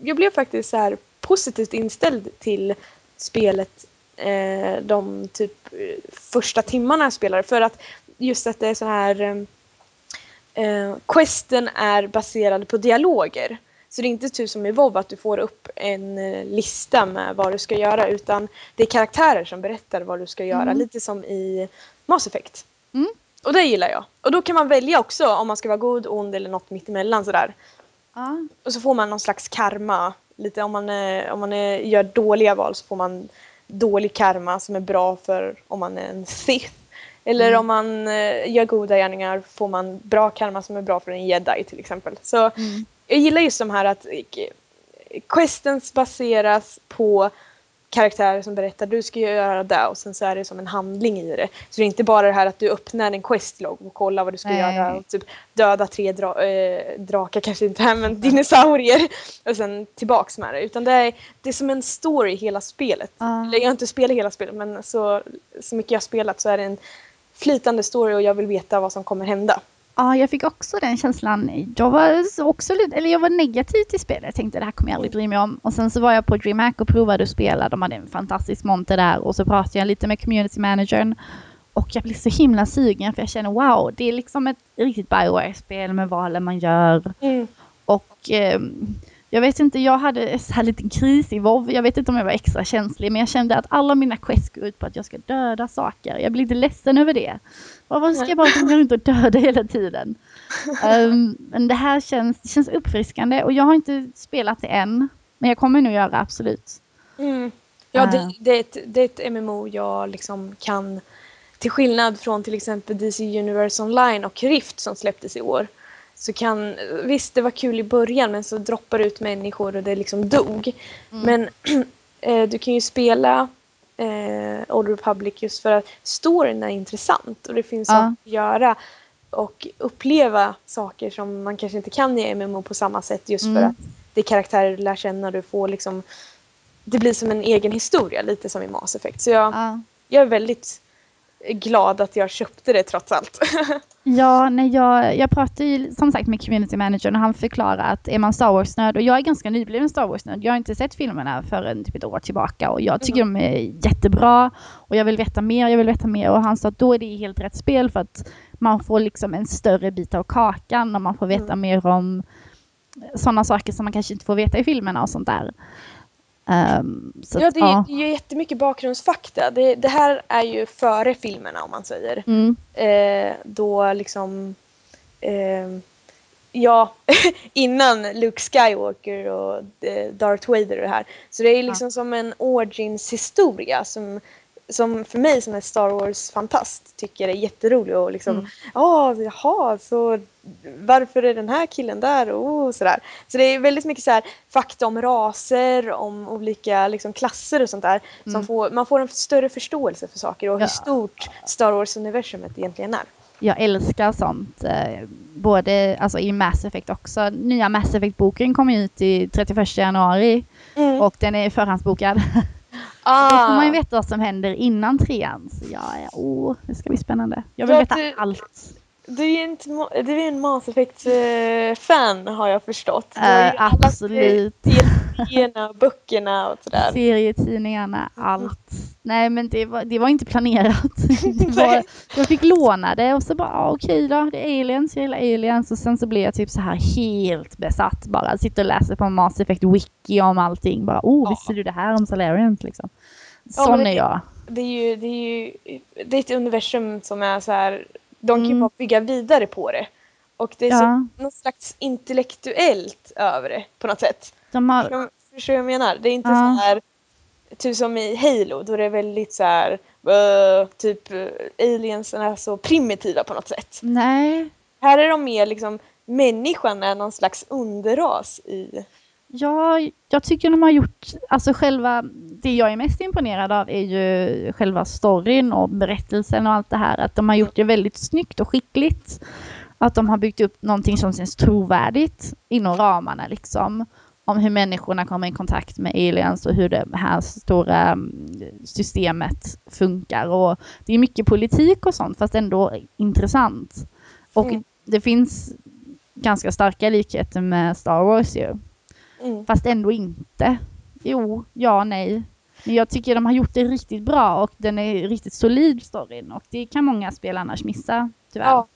jag blev faktiskt så här positivt inställd till spelet eh, de typ eh, första timmarna jag spelade för att just att det är så här eh, eh, questen är baserad på dialoger. Så det är inte typ som i WoW att du får upp en eh, lista med vad du ska göra utan det är karaktärer som berättar vad du ska göra. Mm. Lite som i Mass Effect. Mm. Och det gillar jag. Och då kan man välja också om man ska vara god, ond eller något mittemellan sådär. Ja. Och så får man någon slags karma. Lite om man, eh, om man eh, gör dåliga val så får man dålig karma som är bra för om man är en Sith. Eller Mm. om man gör goda gärningar får man bra karma som är bra för en jedi till exempel. Så Mm. Jag gillar just de här att eh, questens baseras på karaktärer som berättar du ska göra det och sen så är det som en handling i det. Så det är inte bara det här att du öppnar en questlog och kollar vad du ska Nej. göra och typ döda tre dra eh, drakar kanske inte här men dinosaurier och sen tillbaks med det. Utan det är, det är som en story hela spelet. Eller jag har inte spelat hela spelet men så, så mycket jag har spelat så är det en flytande story och jag vill veta vad som kommer hända. Ja, jag fick också den känslan. Jag var så också eller jag var negativ till spelet. Jag tänkte det här kommer jag aldrig bry mig om. Och sen så var jag på DreamHack och provade att spela. De hade en fantastisk monter där och så pratade jag lite med community managern. Och jag blev så himla sugen för jag känner wow, det är liksom ett riktigt Bioware-spel med valen man gör. Och ehm, jag vet inte, jag hade en så här liten kris i WoW. Jag vet inte om jag var extra känslig men jag kände att alla mina quests går ut på att jag ska döda saker. Jag blir lite ledsen över det. Varför ska jag bara gå runt och döda hela tiden? Ehm, men det här känns, det känns uppfriskande och jag har inte spelat det än. Men jag kommer nog göra absolut. Mm. Ja, det, det, är ett, det är ett MMO jag liksom kan till skillnad från till exempel DC Universe Online och Rift som släpptes i år så kan, visst det var kul i början men så droppar det ut människor och det liksom dog. Mm. Men eh, du kan ju spela eh, Old Republic just för att storyn är intressant och det finns Ja. saker att göra och uppleva saker som man kanske inte kan i MMO på samma sätt just för Mm. att det är karaktärer du lär känna och du får liksom det blir som en egen historia lite som i Mass Effect. Så jag, Ja. jag är väldigt glad att jag köpte det trots allt. Ja, nej, jag, jag pratade ju som sagt med community managern och han förklarade att är man Star Wars-nörd och jag är ganska nybliven Star Wars-nörd. Jag har inte sett filmerna förrän typ ett år tillbaka och jag tycker de är jättebra och jag vill veta mer, jag vill veta mer och han sa att då är det helt rätt spel för att man får liksom en större bit av kakan och man får veta Mm. mer om sådana saker som man kanske inte får veta i filmerna och sånt där. Så ja, att, det är, det är ju jättemycket bakgrundsfakta. Det, det här är ju före filmerna om man säger. Mm, Eh, då liksom eh, Ja, innan Luke Skywalker och eh, Darth Vader och det här. Så det är liksom som en origins historia som som för mig som är Star Wars-fantast tycker är jätterolig och liksom Mm. ja, jaha, så varför är den här killen där och sådär. Så det är väldigt mycket så här fakta om raser, om olika liksom, klasser och sånt där. Som Mm. får, man får en större förståelse för saker och Ja. hur stort Star Wars-universumet egentligen är. Jag älskar sånt. Eh, både alltså, i Mass Effect också. Nya Mass Effect-boken kommer ut i 31 januari Mm. och den är förhandsbokad. Då ah, får man ju veta vad som händer innan trean. Så ja, ja, åh, det ska bli spännande. Jag vill Ja, veta du- allt. Du är inte, du är en Mass Effect-fan har jag förstått. Alla absolut. Och böckerna och sådär. Serietidningarna, allt. Nej men det var, det var inte planerat. Det var, jag fick låna det och så bara ah, okej då, det är aliens, jag gillar aliens och sen så blev jag typ så här helt besatt bara. Sitter och läser på Mass Effect Wiki om allting. Bara oh, Ja. visste du det här om Solarians liksom? Ja, Sån men det- är jag. Det är ju, det är ju det är ett universum som är så här. De kan ju Mm. bara bygga vidare på det. Och det är Ja. så, något slags intellektuellt över det på något sätt. De har, Förstår förstår du vad jag menar? Det är inte Ja. så här typ som i Halo då det är väldigt så här "Bö", typ eh, aliensen är så primitiva på något sätt. nej, Här är de mer liksom människan är någon slags underras i Ja, jag tycker de har gjort, alltså själva, det jag är mest imponerad av är ju själva storyn och berättelsen och allt det här. Att de har gjort det väldigt snyggt och skickligt. Att de har byggt upp någonting som känns trovärdigt inom ramarna liksom. Om hur människorna kommer i kontakt med aliens och hur det här stora mm, systemet funkar. Och det är mycket politik och sånt fast ändå intressant. Och Mm. det finns ganska starka likheter med Star Wars ju. Mm. Fast ändå inte. Jo, ja, nej. Men jag tycker de har gjort det riktigt bra och den är riktigt solid storyn och det kan många spel annars missa tyvärr. Ja.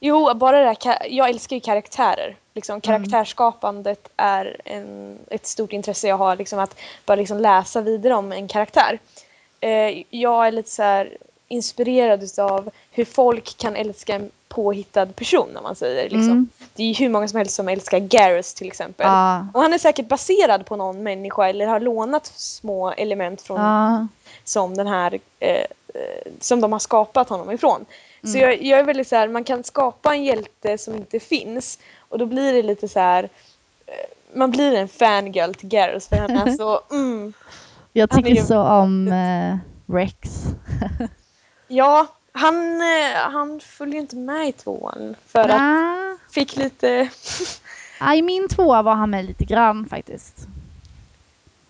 Jo, bara det där, ka- jag älskar ju karaktärer. Mm. Liksom, karaktärsskapandet är en, ett stort intresse jag har, liksom, att bara liksom läsa vidare om en karaktär. Eh, jag är lite så här inspirerad av hur folk kan älska en påhittad person, om man säger. Liksom. Mm. Det är ju hur många som helst som älskar Garrus till exempel. Ja, Och han är säkert baserad på någon människa eller har lånat små element från ja, som den här eh, eh, som de har skapat honom ifrån. Så Mm. jag, jag är väldigt så här, man kan skapa en hjälte som inte finns och då blir det lite så här eh, man blir en fangirl till Garrus för han är så mm. jag tycker så om eh, Rex. Ja, han, eh, han följer inte med i tvåan för att Ah, fick lite ah, I min tvåa var han med lite grann faktiskt.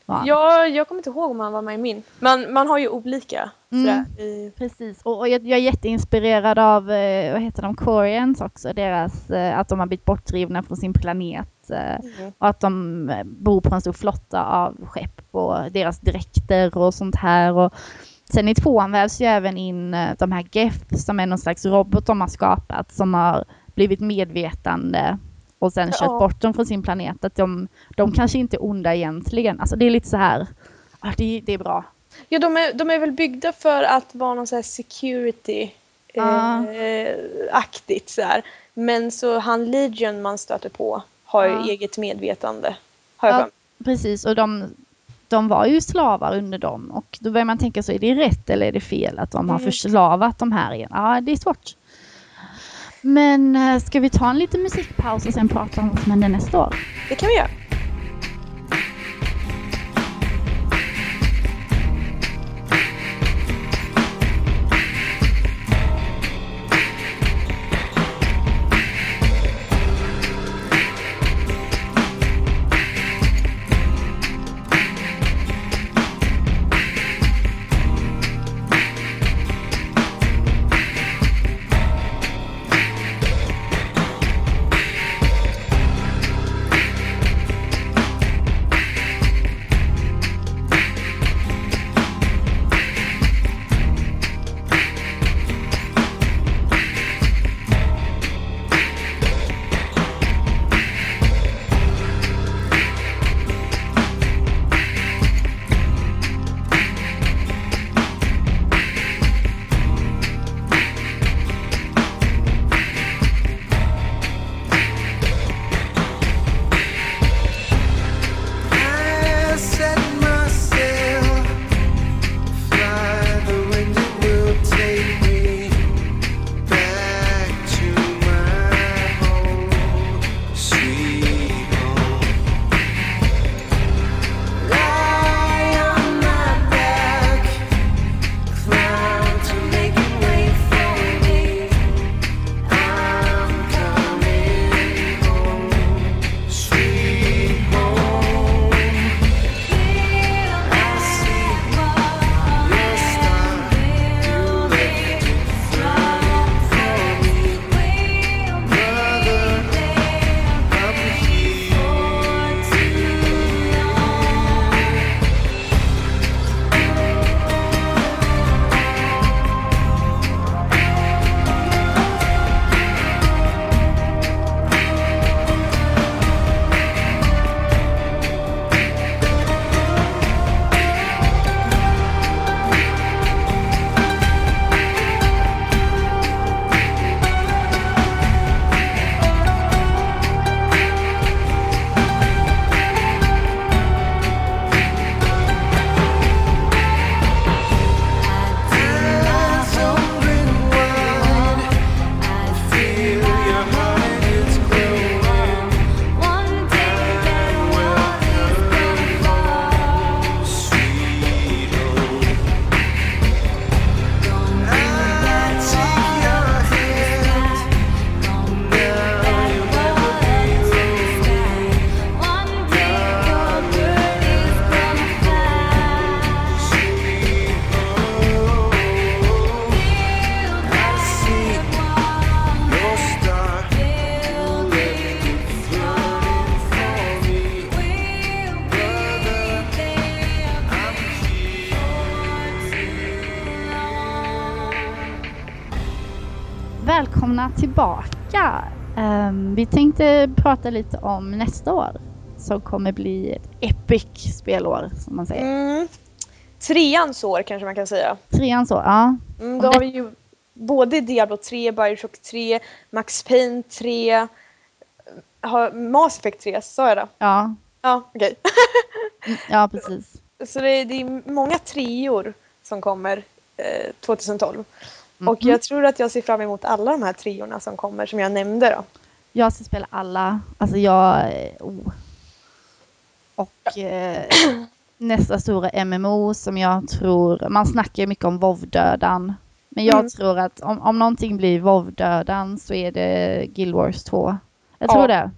Ja, jag kommer inte ihåg om han var med i min. Man, man har ju olika Mm. i, Precis, och, och jag, jag är jätteinspirerad av, eh, vad heter de, Koreans också, deras, eh, att de har blivit bortdrivna från sin planet. Mm. och att de bor på en stor flotta av skepp och deras dräkter och sånt här. Och sen i tvåan vävs ju även in eh, de här Geth som är någon slags robot de har skapat som har blivit medvetande och sen kört Ja. bort dem från sin planet. Att de, de kanske inte är onda egentligen. Alltså det är lite så här, ah, det, det är bra. Ja, de är, de är väl byggda för att vara någon sån här security Ja. eh, aktigt så här. Men så han Legion man stöter på har ju Ja. eget medvetande. Har jag Ja. Precis, och de, de var ju slavar under dem och då börjar man tänka så, är det rätt eller är det fel att de har Mm. förslavat de här igen? Ja, det är svårt. Men eh, ska vi ta en liten musikpaus och sen prata om vad som händer nästa år? Det kan vi göra. Tillbaka. Um, vi tänkte prata lite om nästa år som kommer bli ett epic spelår som man säger. Mm. Treans år kanske man kan säga. Treans år, ja. Mm, då har vi ju både Diablo 3, Bioshock 3, Max Payne 3, har Mass Effect 3, sa jag det? Ja. Ja, okej. Okay. ja, precis. Så det är, det är många treor som kommer eh, 2012. Mm. Och jag tror att jag ser fram emot alla de här treorna som kommer som jag nämnde då. Jag ska spela alla. Alltså jag... Oh. Och eh, nästa stora MMO som jag tror... Man snackar mycket om WoW-dödan. Men jag mm. tror att om, om någonting blir WoW-dödan så är det Guild Wars 2. Jag tror ja. det.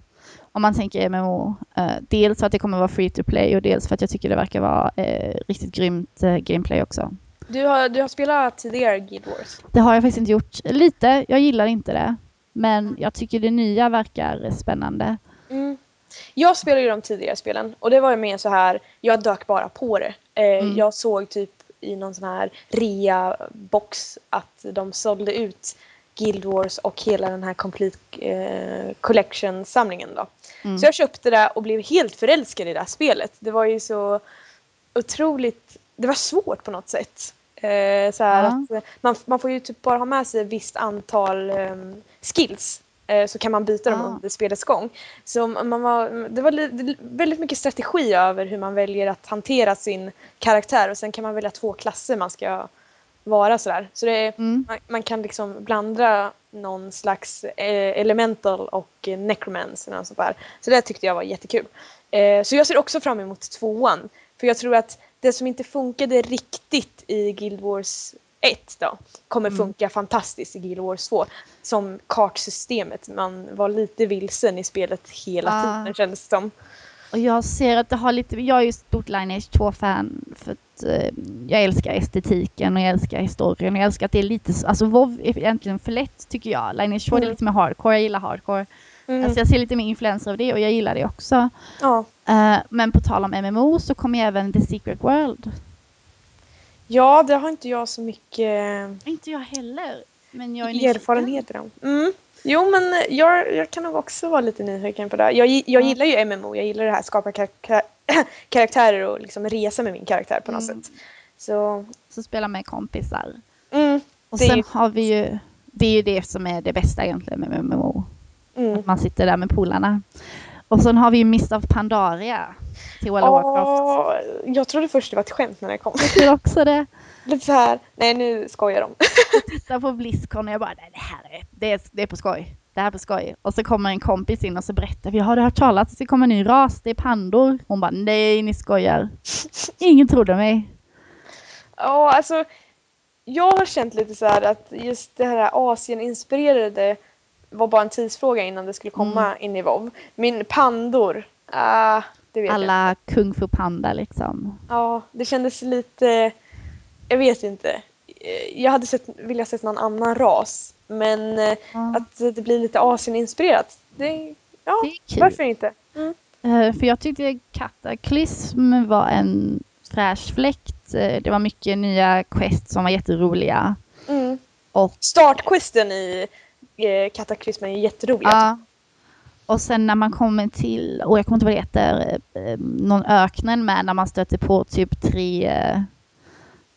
Om man tänker MMO. Uh, dels för att det kommer vara free to play och dels för att jag tycker det verkar vara uh, riktigt grymt uh, gameplay också. Du har, du har spelat tidigare Guild Wars? Det har jag faktiskt inte gjort. Lite, jag gillar inte det. Men jag tycker det nya verkar spännande. Mm. Jag spelade ju de tidigare spelen och det var ju mer så här, jag dök bara på det. Mm. Jag såg typ i någon sån här rea-box att de sålde ut Guild Wars och hela den här Complete eh, Collection-samlingen då. Mm. Så jag köpte det och blev helt förälskad i det här spelet. Det var ju så otroligt, det var svårt på något sätt. Eh, så ja. att man, man får ju typ bara ha med sig ett visst antal eh, skills eh, så kan man byta dem under spelets gång. Så man var, det var väldigt mycket strategi över hur man väljer att hantera sin karaktär och sen kan man välja två klasser man ska vara sådär. Så det är, mm. man, man, kan liksom blanda någon slags eh, elemental och necromance eller något sånt där. Så det tyckte jag var jättekul. Eh, så jag ser också fram emot tvåan. För jag tror att det som inte funkade riktigt i Guild Wars 1 då kommer mm. funka fantastiskt i Guild Wars 2. Som kartsystemet. Man var lite vilsen i spelet hela ah. tiden kändes det som. Och jag ser att det har lite, jag är ju stort Lineage 2-fan för att eh, jag älskar estetiken och jag älskar historien och jag älskar att det är lite, alltså WoW är egentligen för lätt tycker jag. Lineage 2 mm. är lite mer hardcore, jag gillar hardcore. Mm. Alltså jag ser lite mer influenser av det och jag gillar det också. Ja. Uh, men på tal om MMO så kommer ju även The Secret World. Ja, det har inte jag så mycket... Inte jag heller. Men jag är erfarenheter om. Mm. Jo, men jag, jag kan nog också vara lite nyfiken på det. Jag, jag gillar ju MMO. Jag gillar det här skapa kar karaktärer och liksom resa med min karaktär på något mm. sätt. Så, så spela med kompisar. Mm, och sen är... har vi ju, det är ju det som är det bästa egentligen med MMO. Mm. Att man sitter där med polarna. Och sen har vi ju Mist of Pandaria till World of Warcraft. Jag trodde först det var ett skämt när det kom. Jag tror också det. Lite så här, nej nu skojar de. jag tittar på Blizzcon och jag bara, nej det här är, det är, det är på skoj. Det här är på skoj. Och så kommer en kompis in och så berättar vi, har du hört talas det kommer en ny ras, det är pandor. Hon bara, nej ni skojar. Ingen trodde mig. Ja, alltså jag har känt lite så här att just det här Asien-inspirerade var bara en tidsfråga innan det skulle komma mm. in i WoW. Min pandor, ah, det vet Alla jag kung fu panda liksom. Ja, det kändes lite jag vet inte. Jag hade sett, velat sett någon annan ras. Men mm. att det blir lite Asien-inspirerat, det, ja, det varför inte? Mm. Uh, för jag tyckte Cataclysm var en fräsch fläkt. Uh, det var mycket nya quest som var jätteroliga. Mm. Och, Startquesten i Eh, uh, Cataclysm är jätteroliga. Ja. Och sen när man kommer till, och jag kommer inte vad det heter, eh, eh, någon öknen med när man stöter på typ tre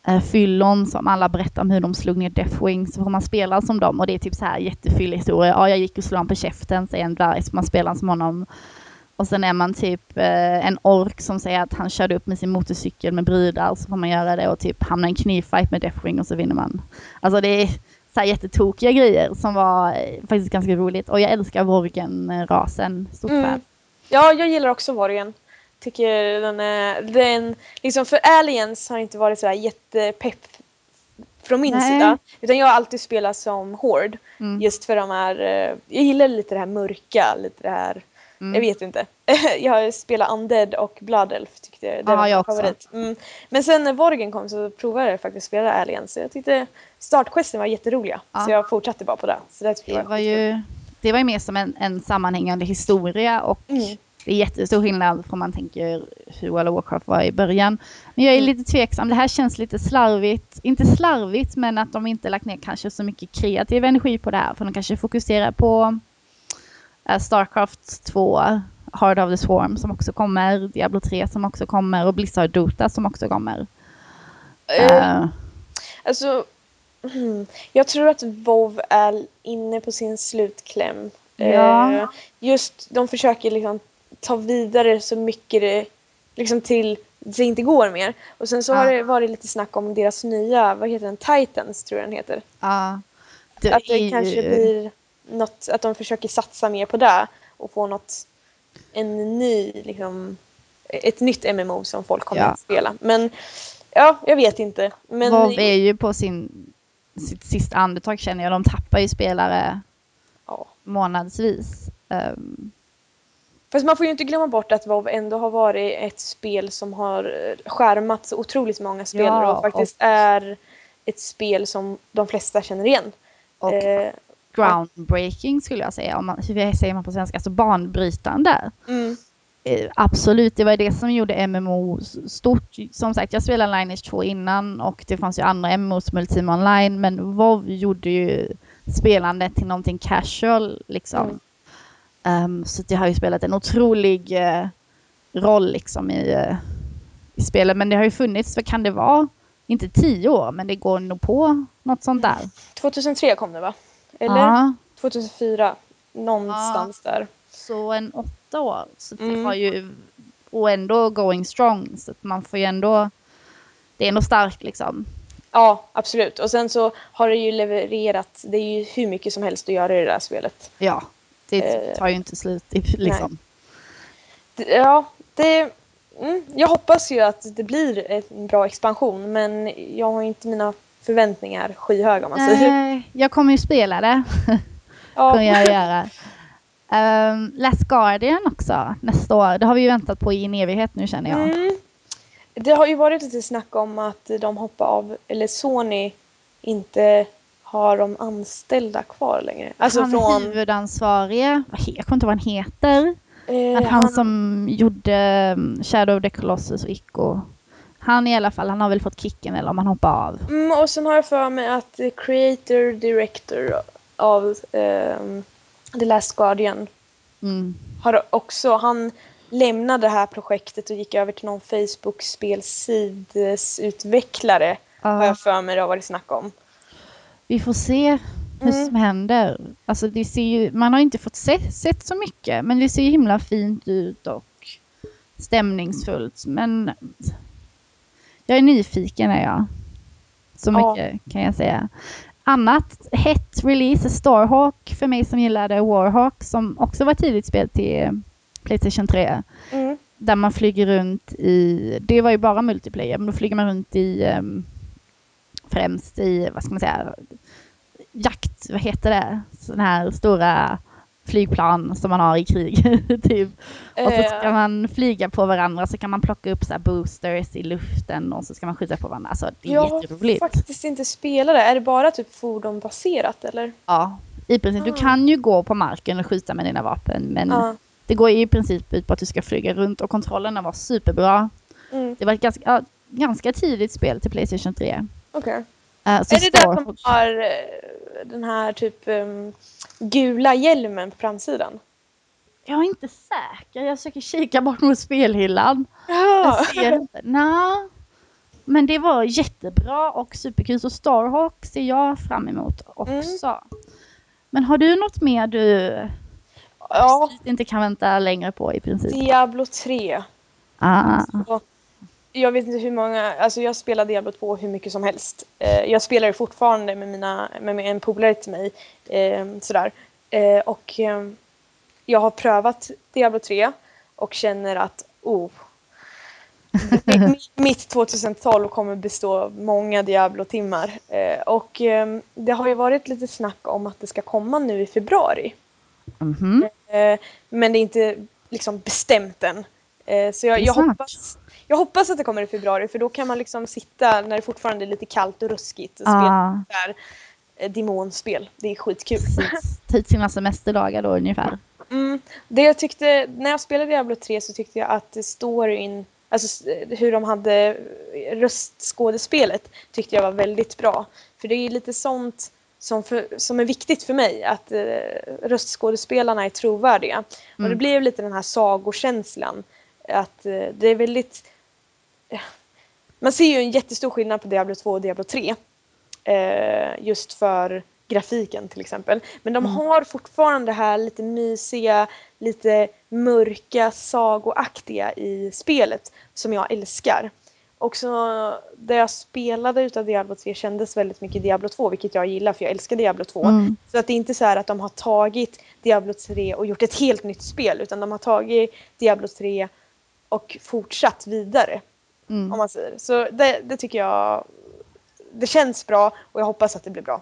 eh, fyllon som alla berättar om hur de slog ner Deathwing så får man spela som dem och det är typ så här jättefyllig historia. Ja, jag gick och slog honom på käften, säger en dvärg, så man spelar som honom. Och sen är man typ eh, en ork som säger att han körde upp med sin motorcykel med brudar så får man göra det och typ hamna i en knivfight med Deathwing och så vinner man. Alltså det är så här jättetokiga grejer som var eh, faktiskt ganska roligt och jag älskar Vorgen-rasen, stort mm. fan. Ja, jag gillar också Vorgen tycker den är, den, liksom för Aliens har inte varit sådär jättepepp från min Nej. sida. Utan jag har alltid spelat som Horde. Mm. Just för de här, eh, jag gillar lite det här mörka, lite det här, mm. jag vet inte. jag spelat Undead och Blood Elf tyckte det var min favorit. Mm. Men sen när Vorgen kom så provade jag faktiskt spela Aliens. Så jag tyckte startquesten var jätteroliga. Ja. Så jag fortsatte bara på det. Så det, det var, ju, det var ju mer som en, en sammanhängande historia och mm det är jättestor skillnad om man tänker hur World of Warcraft var i början. Men jag är Mm. lite tveksam. Det här känns lite slarvigt. Inte slarvigt, men att de inte lagt ner kanske så mycket kreativ energi på det här. För de kanske fokuserar på eh, Starcraft 2, Heart of the Swarm som också kommer, Diablo 3 som också kommer och Blizzard Dota som också kommer. Eh, Eh, Alltså, hmm, jag tror att WoW är inne på sin slutkläm. Ja. Eh, just, de försöker liksom ta vidare så mycket det liksom till det inte går mer. Och sen så har det varit lite snack om deras nya, vad heter den, Titans tror jag den heter. ja. Det att är det ju- kanske blir något, att de försöker satsa mer på det och få något, en ny, liksom, ett nytt MMO som folk kommer Ja. att spela. Men ja, jag vet inte. Men WoW är ju på sin, sitt sista andetag känner jag. De tappar ju spelare ja. månadsvis. Ehm, Fast man får ju inte glömma bort att WoW ändå har varit ett spel som har eh, skärmat så otroligt många spelare Ja, och faktiskt är ett spel som de flesta känner igen. och Eh, groundbreaking skulle jag säga. Om man, hur säger man på svenska? Alltså banbrytande. mm, Eh, absolut, det var det som gjorde MMO stort. Som sagt, jag spelade Lineage 2 innan och det fanns ju andra MMOs Multima Online men WoW gjorde ju spelandet till någonting casual liksom. Mm. Ehm, så det har ju spelat en otrolig eh, roll liksom i, eh, i spelet. Men det har ju funnits, vad kan det vara? Inte tio år, men det går nog på något sånt där. 2003 kom det va? Eller Ja, 2004? Någonstans där. så en åtta år. Så det Mm. har ju, och ändå going strong. Så att man får ju ändå, det är ändå starkt liksom. Ja, absolut. Och sen så har det ju levererat, det är ju hur mycket som helst att göra i det där spelet. Ja, det Eh, tar ju inte slut liksom. Det- Ja, det... Mm, jag hoppas ju att det blir en bra expansion men jag har inte mina förväntningar skyhöga om man säger. Nej, jag kommer ju spela det. kommer Ja, jag göra. Um, Last Guardian också nästa år. Det har vi ju väntat på i en evighet nu känner jag. mm. Det har ju varit lite snack om att de hoppar av, eller Sony inte har de anställda kvar längre. Alltså han från... huvudansvarige, jag kommer inte vad han heter. eh, Men han som gjorde um, Shadow of the Colossus och Ico. Han i alla fall, han har väl fått kicken eller om han hoppar av. Mm, och sen har jag för mig att eh, creator director av ehm, The Last Guardian Mm. har också, han lämnade det här projektet och gick över till någon Facebook-spelsidsutvecklare har Ja, jag för mig det har varit snack om. vi får se hur Mm. som händer. Alltså det ser ju, man har inte fått se, sett så mycket men det ser ju himla fint ut och stämningsfullt. Men jag är nyfiken är jag. Så Ja. mycket kan jag säga. Annat hett release Starhawk för mig som gillade Warhawk som också var tidigt spel till Playstation 3. Mm. Där man flyger runt i, det var ju bara multiplayer, men då flyger man runt i ehm, främst i, vad ska man säga, jakt, vad heter det? Sådana här stora flygplan som man har i krig. typ. Och så ska Eh, man flyga på varandra så kan man plocka upp så här boosters i luften och så ska man skjuta på varandra. Alltså det är jag har jätteroligt. faktiskt inte spelat det. Är det bara typ fordonbaserat eller? Ja, i princip. Du Ah. kan ju gå på marken och skjuta med dina vapen men Ja. det går i princip ut på att du ska flyga runt och kontrollerna var superbra. Mm, Det var ett ganska, ganska tidigt spel till Playstation 3. Okej. Uh, så Är det där som har eh, den här typ ehm, gula hjälmen på framsidan? Jag är inte säker. Jag försöker kika bort mot spelhyllan. Ja. Jag ser inte. Nej. Men det var jättebra och superkul. Så Starhawk ser jag fram emot också. Men har du något mer du ja. inte kan vänta längre på i princip? Diablo 3. Ah. Och jag vet inte hur många, alltså jag spelar Diablo 2 hur mycket som helst. Eh, jag spelar det fortfarande med, mina, med en polare till mig. Eh, sådär. Eh, och eh, jag har prövat Diablo 3 och känner att oh, mitt, mitt 2012 kommer bestå av många Diablo-timmar. Eh, och eh, det har ju varit lite snack om att det ska komma nu i februari. Mhm. Eh, men det är inte liksom bestämt än. Eh, så jag, jag, hoppas, jag hoppas att det kommer i februari för då kan man liksom sitta när det fortfarande är lite kallt och ruskigt och spela Ah, där, eh, demonspel. Det är skitkul. Ta ut sina semesterdagar då ungefär. Mm, det jag tyckte, när jag spelade Diablo 3 så tyckte jag att storyn, alltså hur de hade röstskådespelet tyckte jag var väldigt bra. För det är lite sånt som, för, som är viktigt för mig, att eh, röstskådespelarna är trovärdiga. Mm. Och det mm. blev lite den här sagokänslan. Att eh, det är väldigt... Eh, man ser ju en jättestor skillnad på Diablo 2 och Diablo 3. Eh, just för grafiken till exempel. Men de mm. har fortfarande det här lite mysiga, lite mörka, sagoaktiga i spelet som jag älskar. Också det jag spelade utav Diablo 3 kändes väldigt mycket Diablo 2, vilket jag gillar för jag älskar Diablo 2. Mm. Så att det är inte så att de har tagit Diablo 3 och gjort ett helt nytt spel, utan de har tagit Diablo 3 och fortsatt vidare. Mm. Om man säger. Så det, det tycker jag, det känns bra och jag hoppas att det blir bra.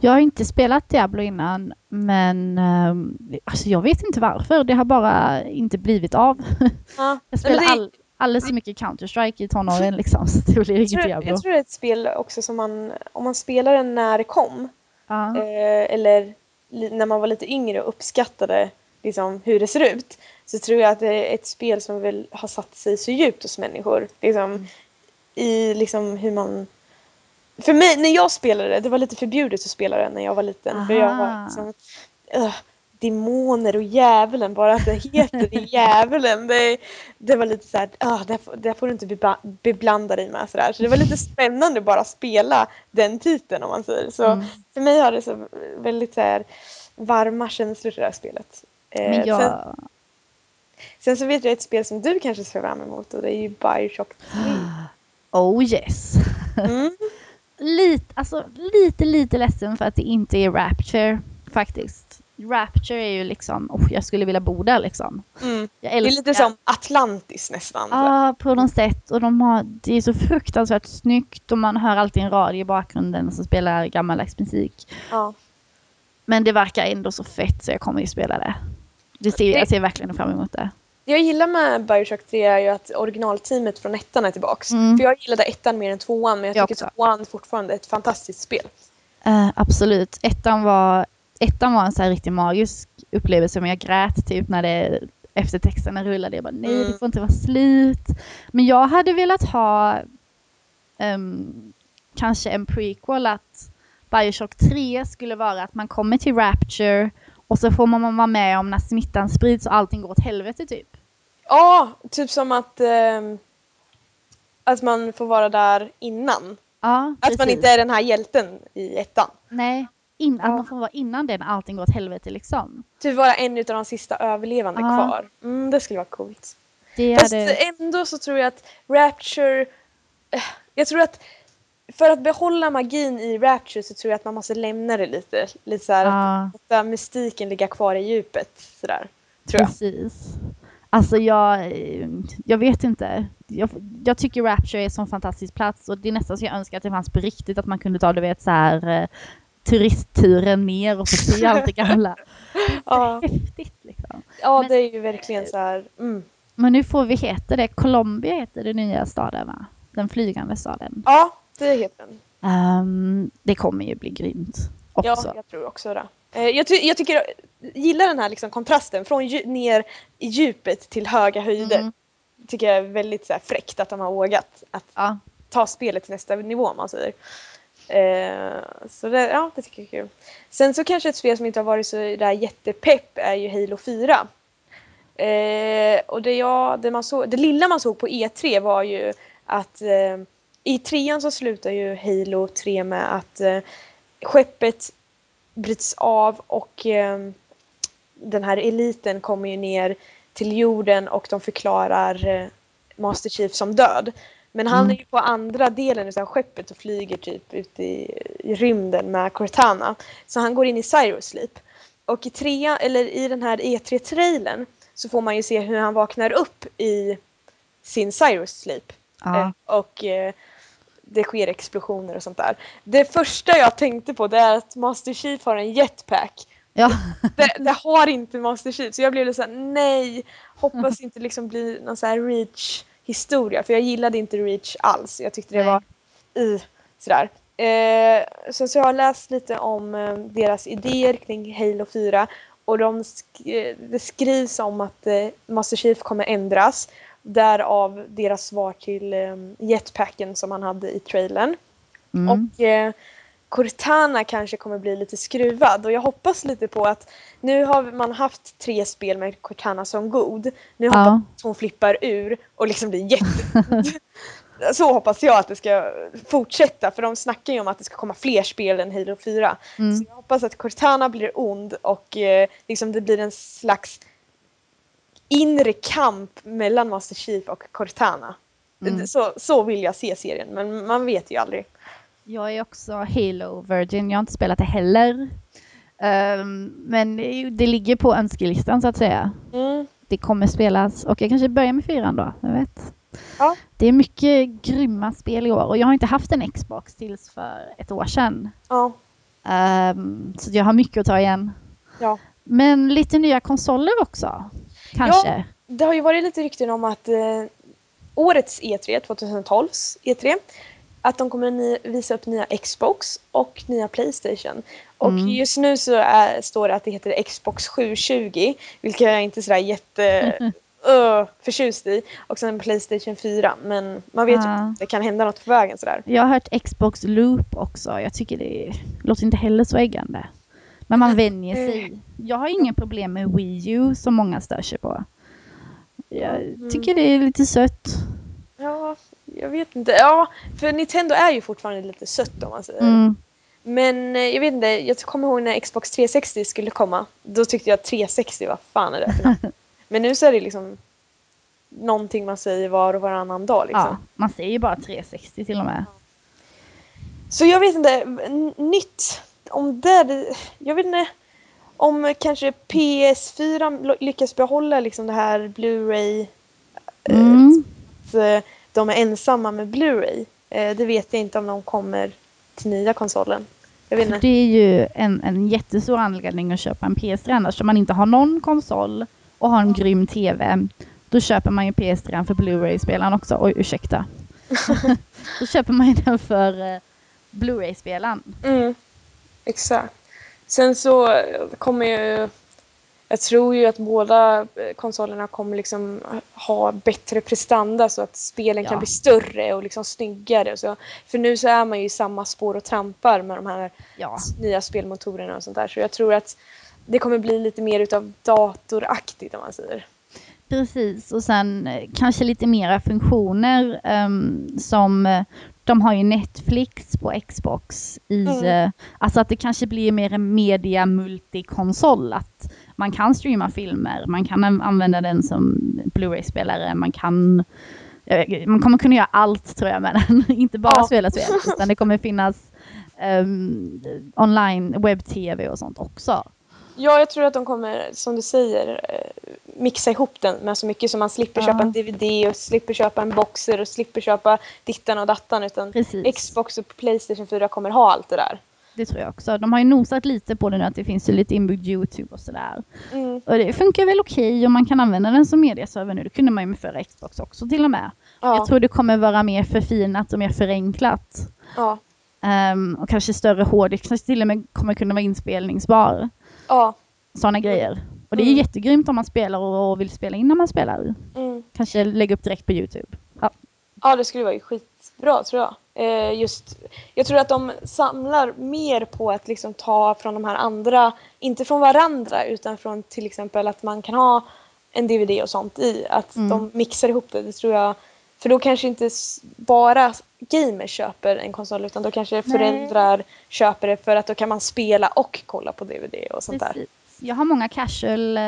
Jag har inte spelat Diablo innan men um, alltså jag vet inte varför. Det har bara inte blivit av. Ja. jag spelar all, alldeles för mycket Counter-Strike i tonåren liksom. Så det blir inget Diablo. Jag tror det är ett spel också som man, om man spelar det när det kom. Ja. Eh, eller när man var lite yngre och uppskattade liksom, hur det ser ut. Så tror jag att det är ett spel som väl har satt sig så djupt hos människor. Liksom, mm. I liksom hur man för mig, när jag spelade det, var lite förbjudet att spela det när jag var liten. Aha. För jag var liksom, uh, demoner och djävulen, bara att det heter det djävulen. Det, det var lite såhär, uh, det, det får du inte beblanda dig med sådär. Så det var lite spännande bara att spela den titeln om man säger. Så mm. för mig har det så väldigt så varma känslor till det här spelet. Eh, Men jag... sen, sen, så vet jag ett spel som du kanske ser fram emot och det är ju Bioshock 3. Oh yes! Mm lite, alltså, lite, lite ledsen för att det inte är Rapture faktiskt. Rapture är ju liksom, oh, jag skulle vilja bo där liksom. Mm. Det är lite som Atlantis nästan. Ja, på något sätt. Och de har, det är så fruktansvärt snyggt och man hör alltid en radio i bakgrunden som spelar gammaldags musik. Ja. Men det verkar ändå så fett så jag kommer ju spela det. det ser, jag ser verkligen fram emot det. Det jag gillar med Bioshock 3 är ju att originalteamet från ettan är tillbaks. Mm. För jag gillade ettan mer än tvåan men jag, jag tycker också. tvåan fortfarande är ett fantastiskt spel. Uh, absolut. Ettan var, ettan var en så här riktigt magisk upplevelse men jag grät typ när det efter texterna rullade. Jag bara nej mm. det får inte vara slut. Men jag hade velat ha um, kanske en prequel att Bioshock 3 skulle vara att man kommer till Rapture och så får man vara med om när smittan sprids och allting går åt helvete typ. Ja, typ som att, eh, att man får vara där innan. Ja, att man inte är den här hjälten i ettan. Nej, in, ja. att man får vara innan det när allting går åt helvete liksom. Typ vara en av de sista överlevande ja. kvar. Mm, det skulle vara coolt. Det Fast hade... ändå så tror jag att Rapture, eh, jag tror att för att behålla magin i Rapture så tror jag att man måste lämna det lite. Lite såhär, ja. att låta mystiken ligga kvar i djupet. Sådär, tror jag. Precis. Alltså jag, jag vet inte. Jag, jag tycker Rapture är en sån fantastisk plats och det är nästan så jag önskar att det fanns på riktigt att man kunde ta, du vet, så här eh, turistturen ner och få se allt det gamla. ja. häftigt liksom. Ja, men, det är ju verkligen så här. Mm. Men nu får vi heta det. Colombia heter det nya staden va? Den flygande staden. Ja, det heter den. Um, det kommer ju bli grymt också. Ja, jag tror också det. Eh, jag, ty jag tycker, gillar den här liksom kontrasten från ner i djupet till höga höjder. Mm. Tycker jag är väldigt så här, fräckt att de har vågat att ja. ta spelet till nästa nivå om man säger. Eh, så det, ja, det tycker jag är kul. Sen så kanske ett spel som inte har varit så där jättepepp är ju Halo 4. Eh, och det, jag, det, man såg, det lilla man såg på E3 var ju att eh, i trean så slutar ju Halo 3 med att eh, skeppet bryts av och eh, den här eliten kommer ju ner till jorden och de förklarar eh, Master Chief som död. Men han mm. är ju på andra delen av skeppet och flyger typ ut i, i rymden med Cortana. Så han går in i Cyrus Sleep. Och i, trea, eller i den här E3-trailern så får man ju se hur han vaknar upp i sin Cyrus Sleep. Ja. Eh, och eh, det sker explosioner och sånt där. Det första jag tänkte på det är att Master Chief har en jetpack. Ja. Det, det har inte Master Chief så jag blev lite såhär nej, hoppas inte liksom bli någon sån här Reach historia för jag gillade inte Reach alls. Jag tyckte det var i sådär. Eh, så, så jag har läst lite om eh, deras idéer kring Halo 4 Och de sk- det skrivs om att eh, Master Chief kommer ändras. Därav deras svar till eh, jetpacken som han hade i trailern. Mm. Och eh, Cortana kanske kommer bli lite skruvad och jag hoppas lite på att nu har man haft tre spel med Cortana som god. Nu hoppas jag ja. att hon flippar ur och liksom blir jätte... Så hoppas jag att det ska fortsätta för de snackar ju om att det ska komma fler spel än Halo 4. Mm. Så jag hoppas att Cortana blir ond och eh, liksom det blir en slags inre kamp mellan Master Chief och Cortana. Mm. Så, så vill jag se serien men man vet ju aldrig. Jag är också Halo Virgin, jag har inte spelat det heller. Ehm, men det, ligger på önskelistan så att säga. Mm. Det kommer spelas och jag kanske börjar med fyran då, jag vet. Ja. Det är mycket grymma spel i år och jag har inte haft en Xbox tills för ett år sedan. Ja. Ehm, så jag har mycket att ta igen. Ja. Men lite nya konsoler också. Kanske. Det har ju varit lite rykten om att eh, årets E3, 2012s E3, att de kommer visa upp nya Xbox och nya Playstation. Och Mm. just nu så är, står det att det heter Xbox 720, vilket jag är inte sådär jätte uh, förtjust i. Och sen Playstation 4, men man vet ju Ja. att det kan hända något på vägen sådär. Jag har hört Xbox Loop också. Jag tycker det låter inte heller så äggande. Men man vänjer sig. Jag har inga problem med Wii U som många stör sig på. Jag tycker det är lite sött. Ja, jag vet inte. Ja, för Nintendo är ju fortfarande lite sött om man säger. Mm. Men eh, jag vet inte, jag kommer ihåg när Xbox 360 skulle komma. Då tyckte jag att 360, vad fan är det för något? Men nu så är det liksom någonting man säger var och varannan dag liksom. Ja, man säger ju bara 360 till och med. Så jag vet inte, nytt om det, jag vet inte om kanske PS4 lo- lyckas behålla liksom det här Blu-ray, Mm. att eh, de är ensamma med Blu-ray. Eh, Det vet jag inte om de kommer till nya konsolen. Det är ju en, en jättestor anledning att köpa en PS3 annars. Om man inte har någon konsol och har en grym TV, då köper man ju PS3 för Blu-ray-spelaren också. Oj, ursäkta. då köper man ju den för eh, Blu-ray-spelaren. Mm, exakt. Sen så kommer ju... Jag tror ju att båda eh, konsolerna kommer liksom ha bättre prestanda så att spelen Ja. kan bli större och liksom snyggare. Och så. För nu så är man ju i samma spår och trampar med de här Ja, nya spelmotorerna och sånt där. Så jag tror att det kommer bli lite mer utav datoraktigt om man säger. precis. Och sen eh, kanske lite mera funktioner ehm, som eh, de har ju Netflix på Xbox i, Mm. eh, alltså att det kanske blir mer en media multikonsol. Att man kan streama filmer, man kan an- använda den som Blu-ray-spelare, man kan eh, man kommer kunna göra allt tror jag med den, inte bara Ja. spela spel, utan det kommer finnas ehm, online webb-tv och sånt också. Ja, jag tror att de kommer, som du säger, eh, mixa ihop den med så mycket så man slipper Ja. köpa en DVD och slipper köpa en boxer och slipper köpa dittan och dattan utan Precis. Xbox och Playstation 4 kommer ha allt det där. Det tror jag också. De har ju nosat lite på det nu att det finns ju lite inbyggd Youtube och sådär. Mm. Och det funkar väl okej och man kan använda den som mediaserver nu. Det kunde man ju med förra Xbox också till och med. Ja, Jag tror det kommer vara mer förfinat och mer förenklat. ja, Ehm, och kanske större hårddisk. Kanske till och med kommer kunna vara inspelningsbar. Ja. Sådana grejer. Och det är ju Mm. jättegrymt om man spelar och vill spela in när man spelar. Mm. Kanske lägga upp direkt på Youtube. Ja. Ja, det skulle vara skitbra tror jag. Eh, just, jag tror att de samlar mer på att liksom ta från de här andra, inte från varandra utan från till exempel att man kan ha en DVD och sånt i. Att Mm. de mixar ihop det, det tror jag. För då kanske inte bara gamers köper en konsol utan då kanske Nej. föräldrar köper det för att då kan man spela och kolla på DVD och sånt där. Precis. Jag har många casual eh,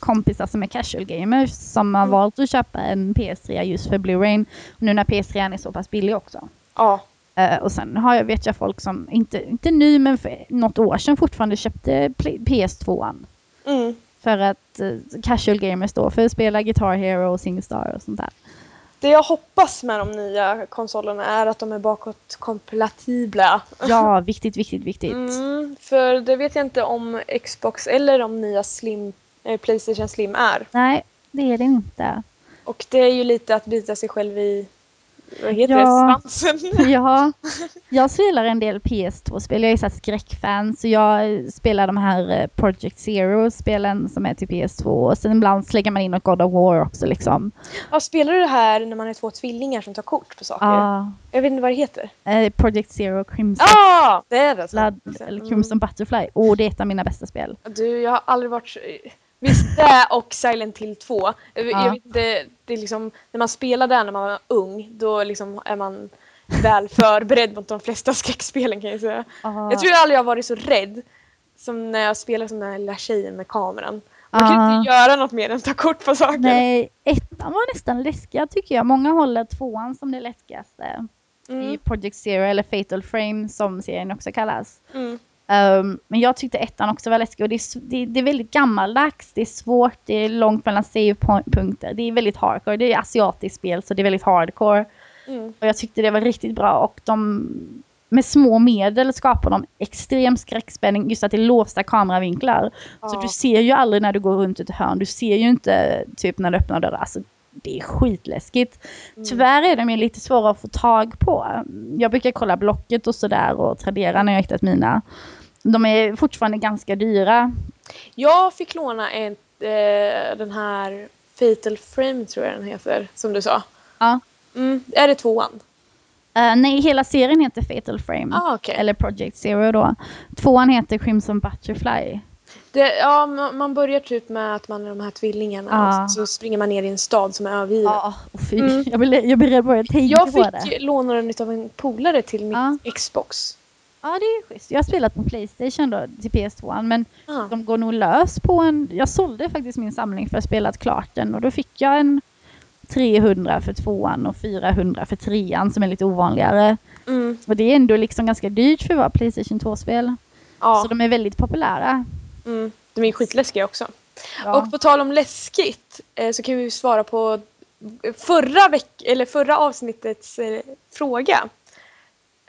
kompisar som är casual gamers som har Mm. valt att köpa en PS3 just för Blu-ray. Nu när PS3 är så pass billig också. Ja, Eh, och sen har jag, vet jag folk som, inte, inte nu men för något år sedan fortfarande köpte Play- PS2. mm. För att eh, casual gamers då, för att spela Guitar Hero och Singstar och sånt där. Det jag hoppas med de nya konsolerna är att de är bakåtkompatibla. Ja, viktigt, viktigt, viktigt. Mm, för det vet jag inte om Xbox eller om nya Slim, eh, Playstation Slim är. Nej, det är det inte. Och det är ju lite att bita sig själv i vad heter Ja. det, svansen. Ja, jag spelar en del PS2-spel. Jag är så skräckfan så jag spelar de här eh, Project Zero-spelen som är till PS2 och sen ibland slänger man in något God of War också liksom. Ja, spelar du det här när man är två tvillingar som tar kort på saker? Ja, Jag vet inte vad det heter. eh, Project Zero Crimson, Ja, ah, det är det. Blood, eller Crimson Butterfly. Åh, det är ett av mina bästa spel. Du, jag har aldrig varit. Visst det och Silent Hill 2. Jag, Ja. jag vet inte, det är liksom, när man spelar där när man var ung, då liksom är man väl förberedd mot de flesta skräckspelen kan jag säga. Ah. Jag tror jag aldrig har varit så rädd som när jag spelar som den här lilla tjejen med kameran. Man kan Ah. inte göra något mer än ta kort på saker. Nej, ettan var nästan läskigare tycker jag. Många håller tvåan som det läskigaste. I Mm, Project Zero eller Fatal Frame som serien också kallas. mm, Um, men jag tyckte ettan också var läskig och det är, det, det är väldigt gammaldags, det är svårt, det är långt mellan save-punkter. Det är väldigt hardcore, det är asiatiskt spel så det är väldigt hardcore. mm. Och jag tyckte det var riktigt bra och de med små medel skapar de extrem skräckspänning, just att det är låsta kameravinklar. Så Ja. du ser ju aldrig när du går runt ett hörn, du ser ju inte typ när du öppnar dörrar. Alltså, det är skitläskigt. Mm. Tyvärr är de ju lite svåra att få tag på. Jag brukar kolla Blocket och sådär och Tradera när jag hittat mina. De är fortfarande ganska dyra. Jag fick låna en, eh, den här Fatal Frame tror jag den heter, som du sa. Ja. Mm, är det tvåan? Eh, nej, hela serien heter Fatal Frame. Ah, okej. Eller Project Zero då. Tvåan heter Crimson Butterfly. Det, ja, ma- man börjar typ med att man är de här tvillingarna Ja. och så springer man ner i en stad som är övergiven. Ja, och fy, Mm. jag, blir, jag blir rädd bara jag tänker Jag på det. fick låna den av en polare till mitt Ja. Xbox. Ja, det är schysst. Jag har spelat på Playstation då, till PS2 men Ah. de går nog lös på en... Jag sålde faktiskt min samling för att ha spelat klart den och då fick jag en 300 för tvåan och 400 för trean som är lite ovanligare. Mm. Och det är ändå liksom ganska dyrt för att vara Playstation 2-spel. Ja, Så de är väldigt populära. mm. de är skitläskiga också. Ja. Och på tal om läskigt eh, så kan vi svara på förra, veck- eller förra avsnittets eh, fråga.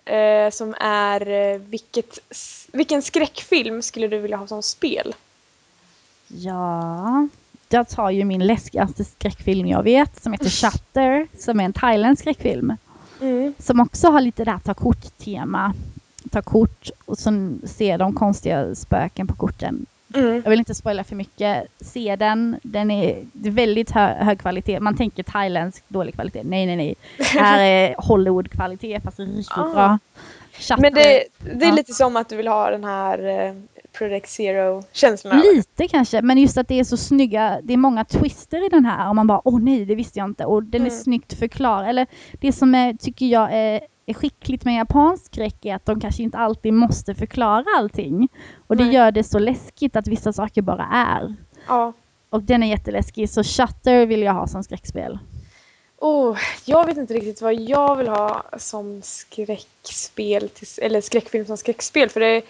Eh, som är eh, vilket, vilken skräckfilm skulle du vilja ha som spel? ja, jag tar ju min läskigaste skräckfilm jag vet som heter Shutter som är en thailändsk skräckfilm. Mm. Som också har lite det här ta kort-tema. Ta kort och så ser de konstiga spöken på korten. Mm. Jag vill inte spoila för mycket. Se den. Den är, det är väldigt hö, hög kvalitet. Man tänker thailändsk dålig kvalitet. Nej, nej, nej. Här är Hollywood-kvalitet fast riktigt Ah. bra. Shutter, Men det, det är Ja. lite som att du vill ha den här eh, Project Zero-känslan. Lite kanske, men just att det är så snygga, det är många twister i den här och man bara åh nej, det visste jag inte och den är Mm. snyggt förklarad. Eller det som är, tycker jag är, är skickligt med japansk skräck är att de kanske inte alltid måste förklara allting. Och det Nej. gör det så läskigt att vissa saker bara är. Ja. Och den är jätteläskig, så Shutter vill jag ha som skräckspel. Oh, jag vet inte riktigt vad jag vill ha som skräckspel, eller skräckfilm som skräckspel. För det,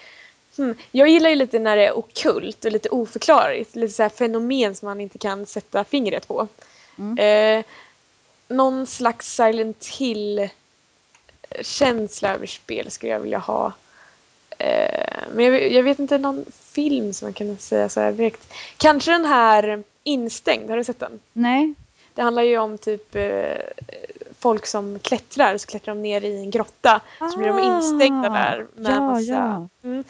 hmm, jag gillar ju lite när det är okult och lite oförklarligt. Lite så fenomen som man inte kan sätta fingret på. Mm. Eh, någon slags Silent Hill-känsla över spel skulle jag vilja ha. Eh, men jag, jag vet inte någon film som man kan säga så här direkt. Kanske den här Instängd, har du sett den? Nej? Det handlar ju om typ eh, folk som klättrar, så klättrar de ner i en grotta. Så blir de instängda där med Ah, ja, massa... ja. Mm,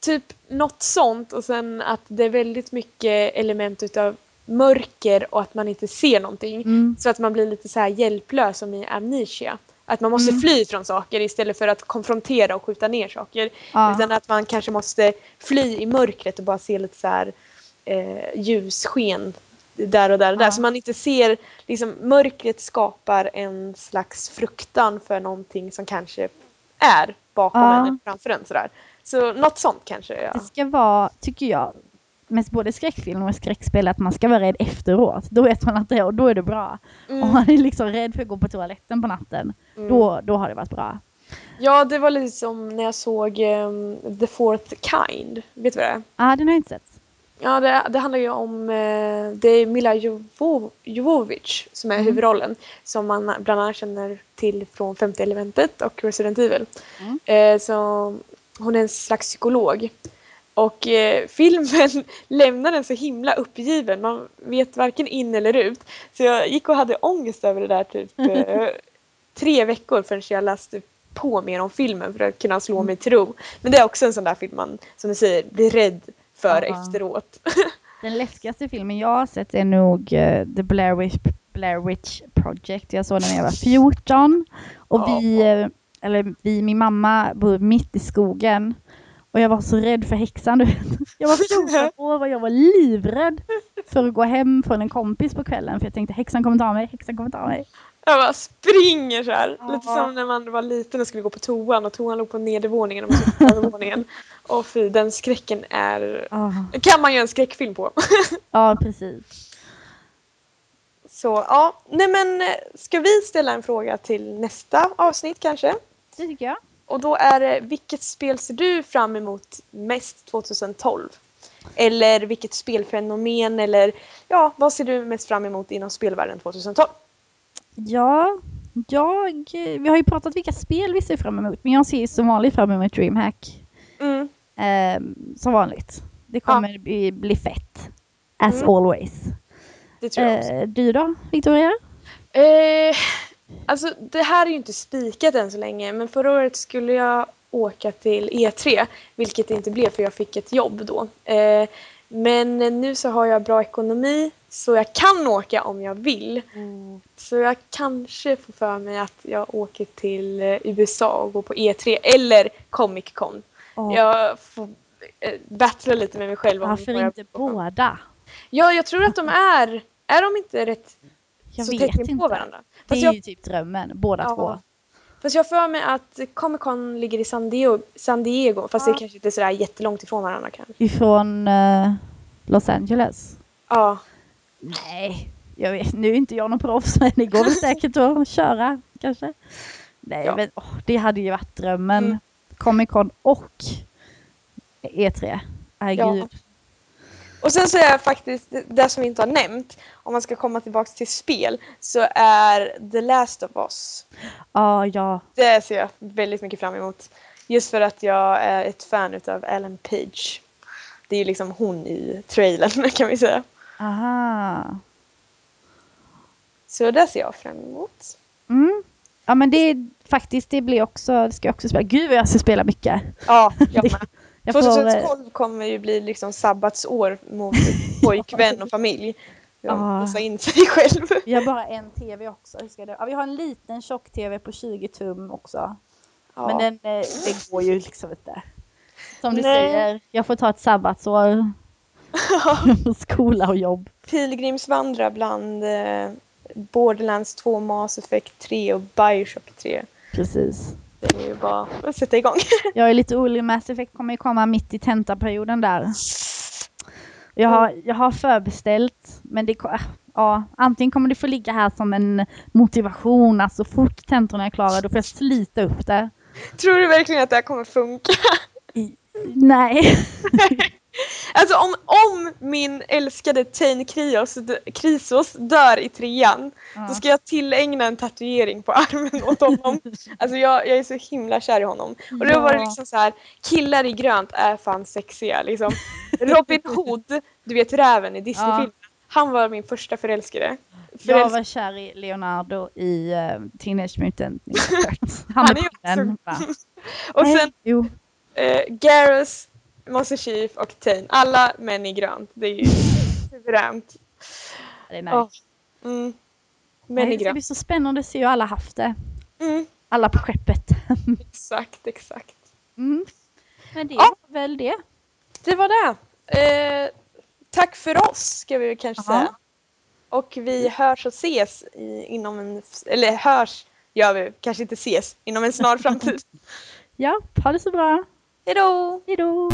typ något sånt och sen att det är väldigt mycket element utav mörker och att man inte ser någonting. Mm. Så att man blir lite så här hjälplös som i Amnesia. Att man måste Mm. fly från saker istället för att konfrontera och skjuta ner saker. Ja. Utan att man kanske måste fly i mörkret och bara se lite så här eh, ljussken där och där och där. Ja. Så man inte ser, liksom mörkret skapar en slags fruktan för någonting som kanske är bakom Ja. en framför en sådär. Så något sånt kanske. Ja. Det ska vara, tycker jag, med både skräckfilm och skräckspel att man ska vara rädd efteråt. Då vet man att det är, och då är det bra. Mm, Om man är liksom rädd för att gå på toaletten på natten, mm. då, då har det varit bra. Ja, det var lite som när jag såg ehm, The Fourth Kind. Vet du vad det är? Ja, ah, den har jag inte sett. Ja, det, det handlar ju om eh, det är Mila Jovo, Jovovich som är Mm. huvudrollen. Som man bland annat känner till från Femte elementet och Resident Evil. Mm. Eh, så hon är en slags psykolog. Och eh, filmen lämnar den så himla uppgiven. Man vet varken in eller ut. Så jag gick och hade ångest över det där typ eh, tre veckor förrän jag läste på mer om filmen för att kunna slå mig till ro. Men det är också en sån där film man, som du säger, blir rädd för Ja. efteråt. Den läskigaste filmen jag har sett är nog eh, The Blair Witch, Blair Witch Project. Jag såg den när jag var 14. Och vi, eh, eller vi, min mamma bor mitt i skogen. Och jag var så rädd för häxan. Du vet. Jag var 14 år och jag var livrädd för att gå hem från en kompis på kvällen. För jag tänkte häxan kommer ta mig, häxan kommer ta mig. Jag bara springer så här. Ja. Lite som när man var liten och skulle gå på toan och toan låg på nedervåningen och man skulle på övervåningen. Och fy, den skräcken är... Ja, kan man göra en skräckfilm på. ja precis. Så ja, nej men eh, ska vi ställa en fråga till nästa avsnitt kanske? Det tycker jag. Och då är det, vilket spel ser du fram emot mest 2012? Eller vilket spelfenomen eller ja, vad ser du mest fram emot inom spelvärlden 2012? Ja, jag, vi har ju pratat vilka spel vi ser fram emot. Men jag ser som vanligt fram emot DreamHack. Mm. Eh, som vanligt. Det kommer bli, bli fett. As Mm. always. Det tror jag också. Eh, du då, Victoria? Eh, alltså det här är ju inte spikat än så länge men förra året skulle jag åka till E3 vilket det inte blev för jag fick ett jobb då. Eh, men nu så har jag bra ekonomi så jag kan åka om jag vill. Så jag kanske får för mig att jag åker till eh, USA och går på E3 eller Comic Con. Åh, Jag får eh, battla lite med mig själv. om varför inte båda? Ja, jag tror att de är, är de inte rätt Jag så vet inte. in på varandra? Det Fast är jag, ju typ drömmen, båda Ja. två. fast jag för mig att Comic Con ligger i San Diego, San Diego fast Ja. det kanske inte är sådär jättelångt ifrån varandra kanske. Ifrån eh, Los Angeles. Ja, Nej, jag vet, nu är inte jag någon proffs men det går väl säkert att köra kanske. Nej Ja. men åh, det hade ju varit drömmen. Mm. Comic Con och E3. Herregud. Ja. Och sen så är faktiskt, det- som vi inte har nämnt, om man ska komma tillbaks till spel, så är The Last of Us. Ja, ja. Det ser jag väldigt mycket fram emot. Just för att jag är ett fan utav Ellen Page. Det är ju liksom hon i trailern kan vi säga. Aha. Så det ser jag fram emot. Mm. Ja men det är faktiskt, det blir också, det ska jag också spela. Gud vad jag ska spela mycket. Ja, jag med. Jag får, eh, 2012 kommer ju bli liksom sabbatsår mot pojkvän och familj. Ja. Passa in sig själv. vi har bara en tv också. Hur ska det? Ja, vi har en liten tjock-tv på 20 tum också. Ja. Men den, eh, det går ju liksom inte. Som du Nej. säger, jag får ta ett sabbatsår. Skola och jobb. Pilgrimsvandra bland eh, Borderlands 2, Mass Effect 3 och Bioshock 3. Precis. Det är ju bara att sätta igång. Jag är lite orolig, Mass Effect kommer ju komma mitt i tentaperioden där. Jag har, jag har förbeställt, men det, ko- ja, antingen kommer det få ligga här som en motivation, alltså fort tentorna är klara, då får jag slita upp det. Tror du verkligen att det här kommer funka? Nej. Alltså om, om min älskade Tain Krios, Krisos dör i trean, då ska jag tillägna en tatuering på armen åt honom. Alltså jag, jag är så himla kär i honom. Och då var det Ja. liksom så här, killar i grönt är fan sexiga liksom. Robin Hood, du vet räven i Disney-filmen, han var min första förälskare. Jag Förälsk- var kär i Leonardo i uh, Teenage Mutant Ninja. Han Han är den, också- och Nej, sen Jo. eh, Garrus, Master Chief och Tain. Alla män i grönt. Det är ju suveränt. Det är nice. Ja. Mm. Män Nej, i det ska grönt. bli så spännande att se hur alla haft det. Mm. Alla på skeppet. Exakt, exakt. Mm. Men det Ja. var väl det. Det var det. Eh, tack för oss ska vi kanske Ja. säga. Och vi hörs och ses i, inom en, eller hörs gör vi, kanske inte ses inom en snar framtid. Ja, ha det så bra. Hejdå! Hejdå!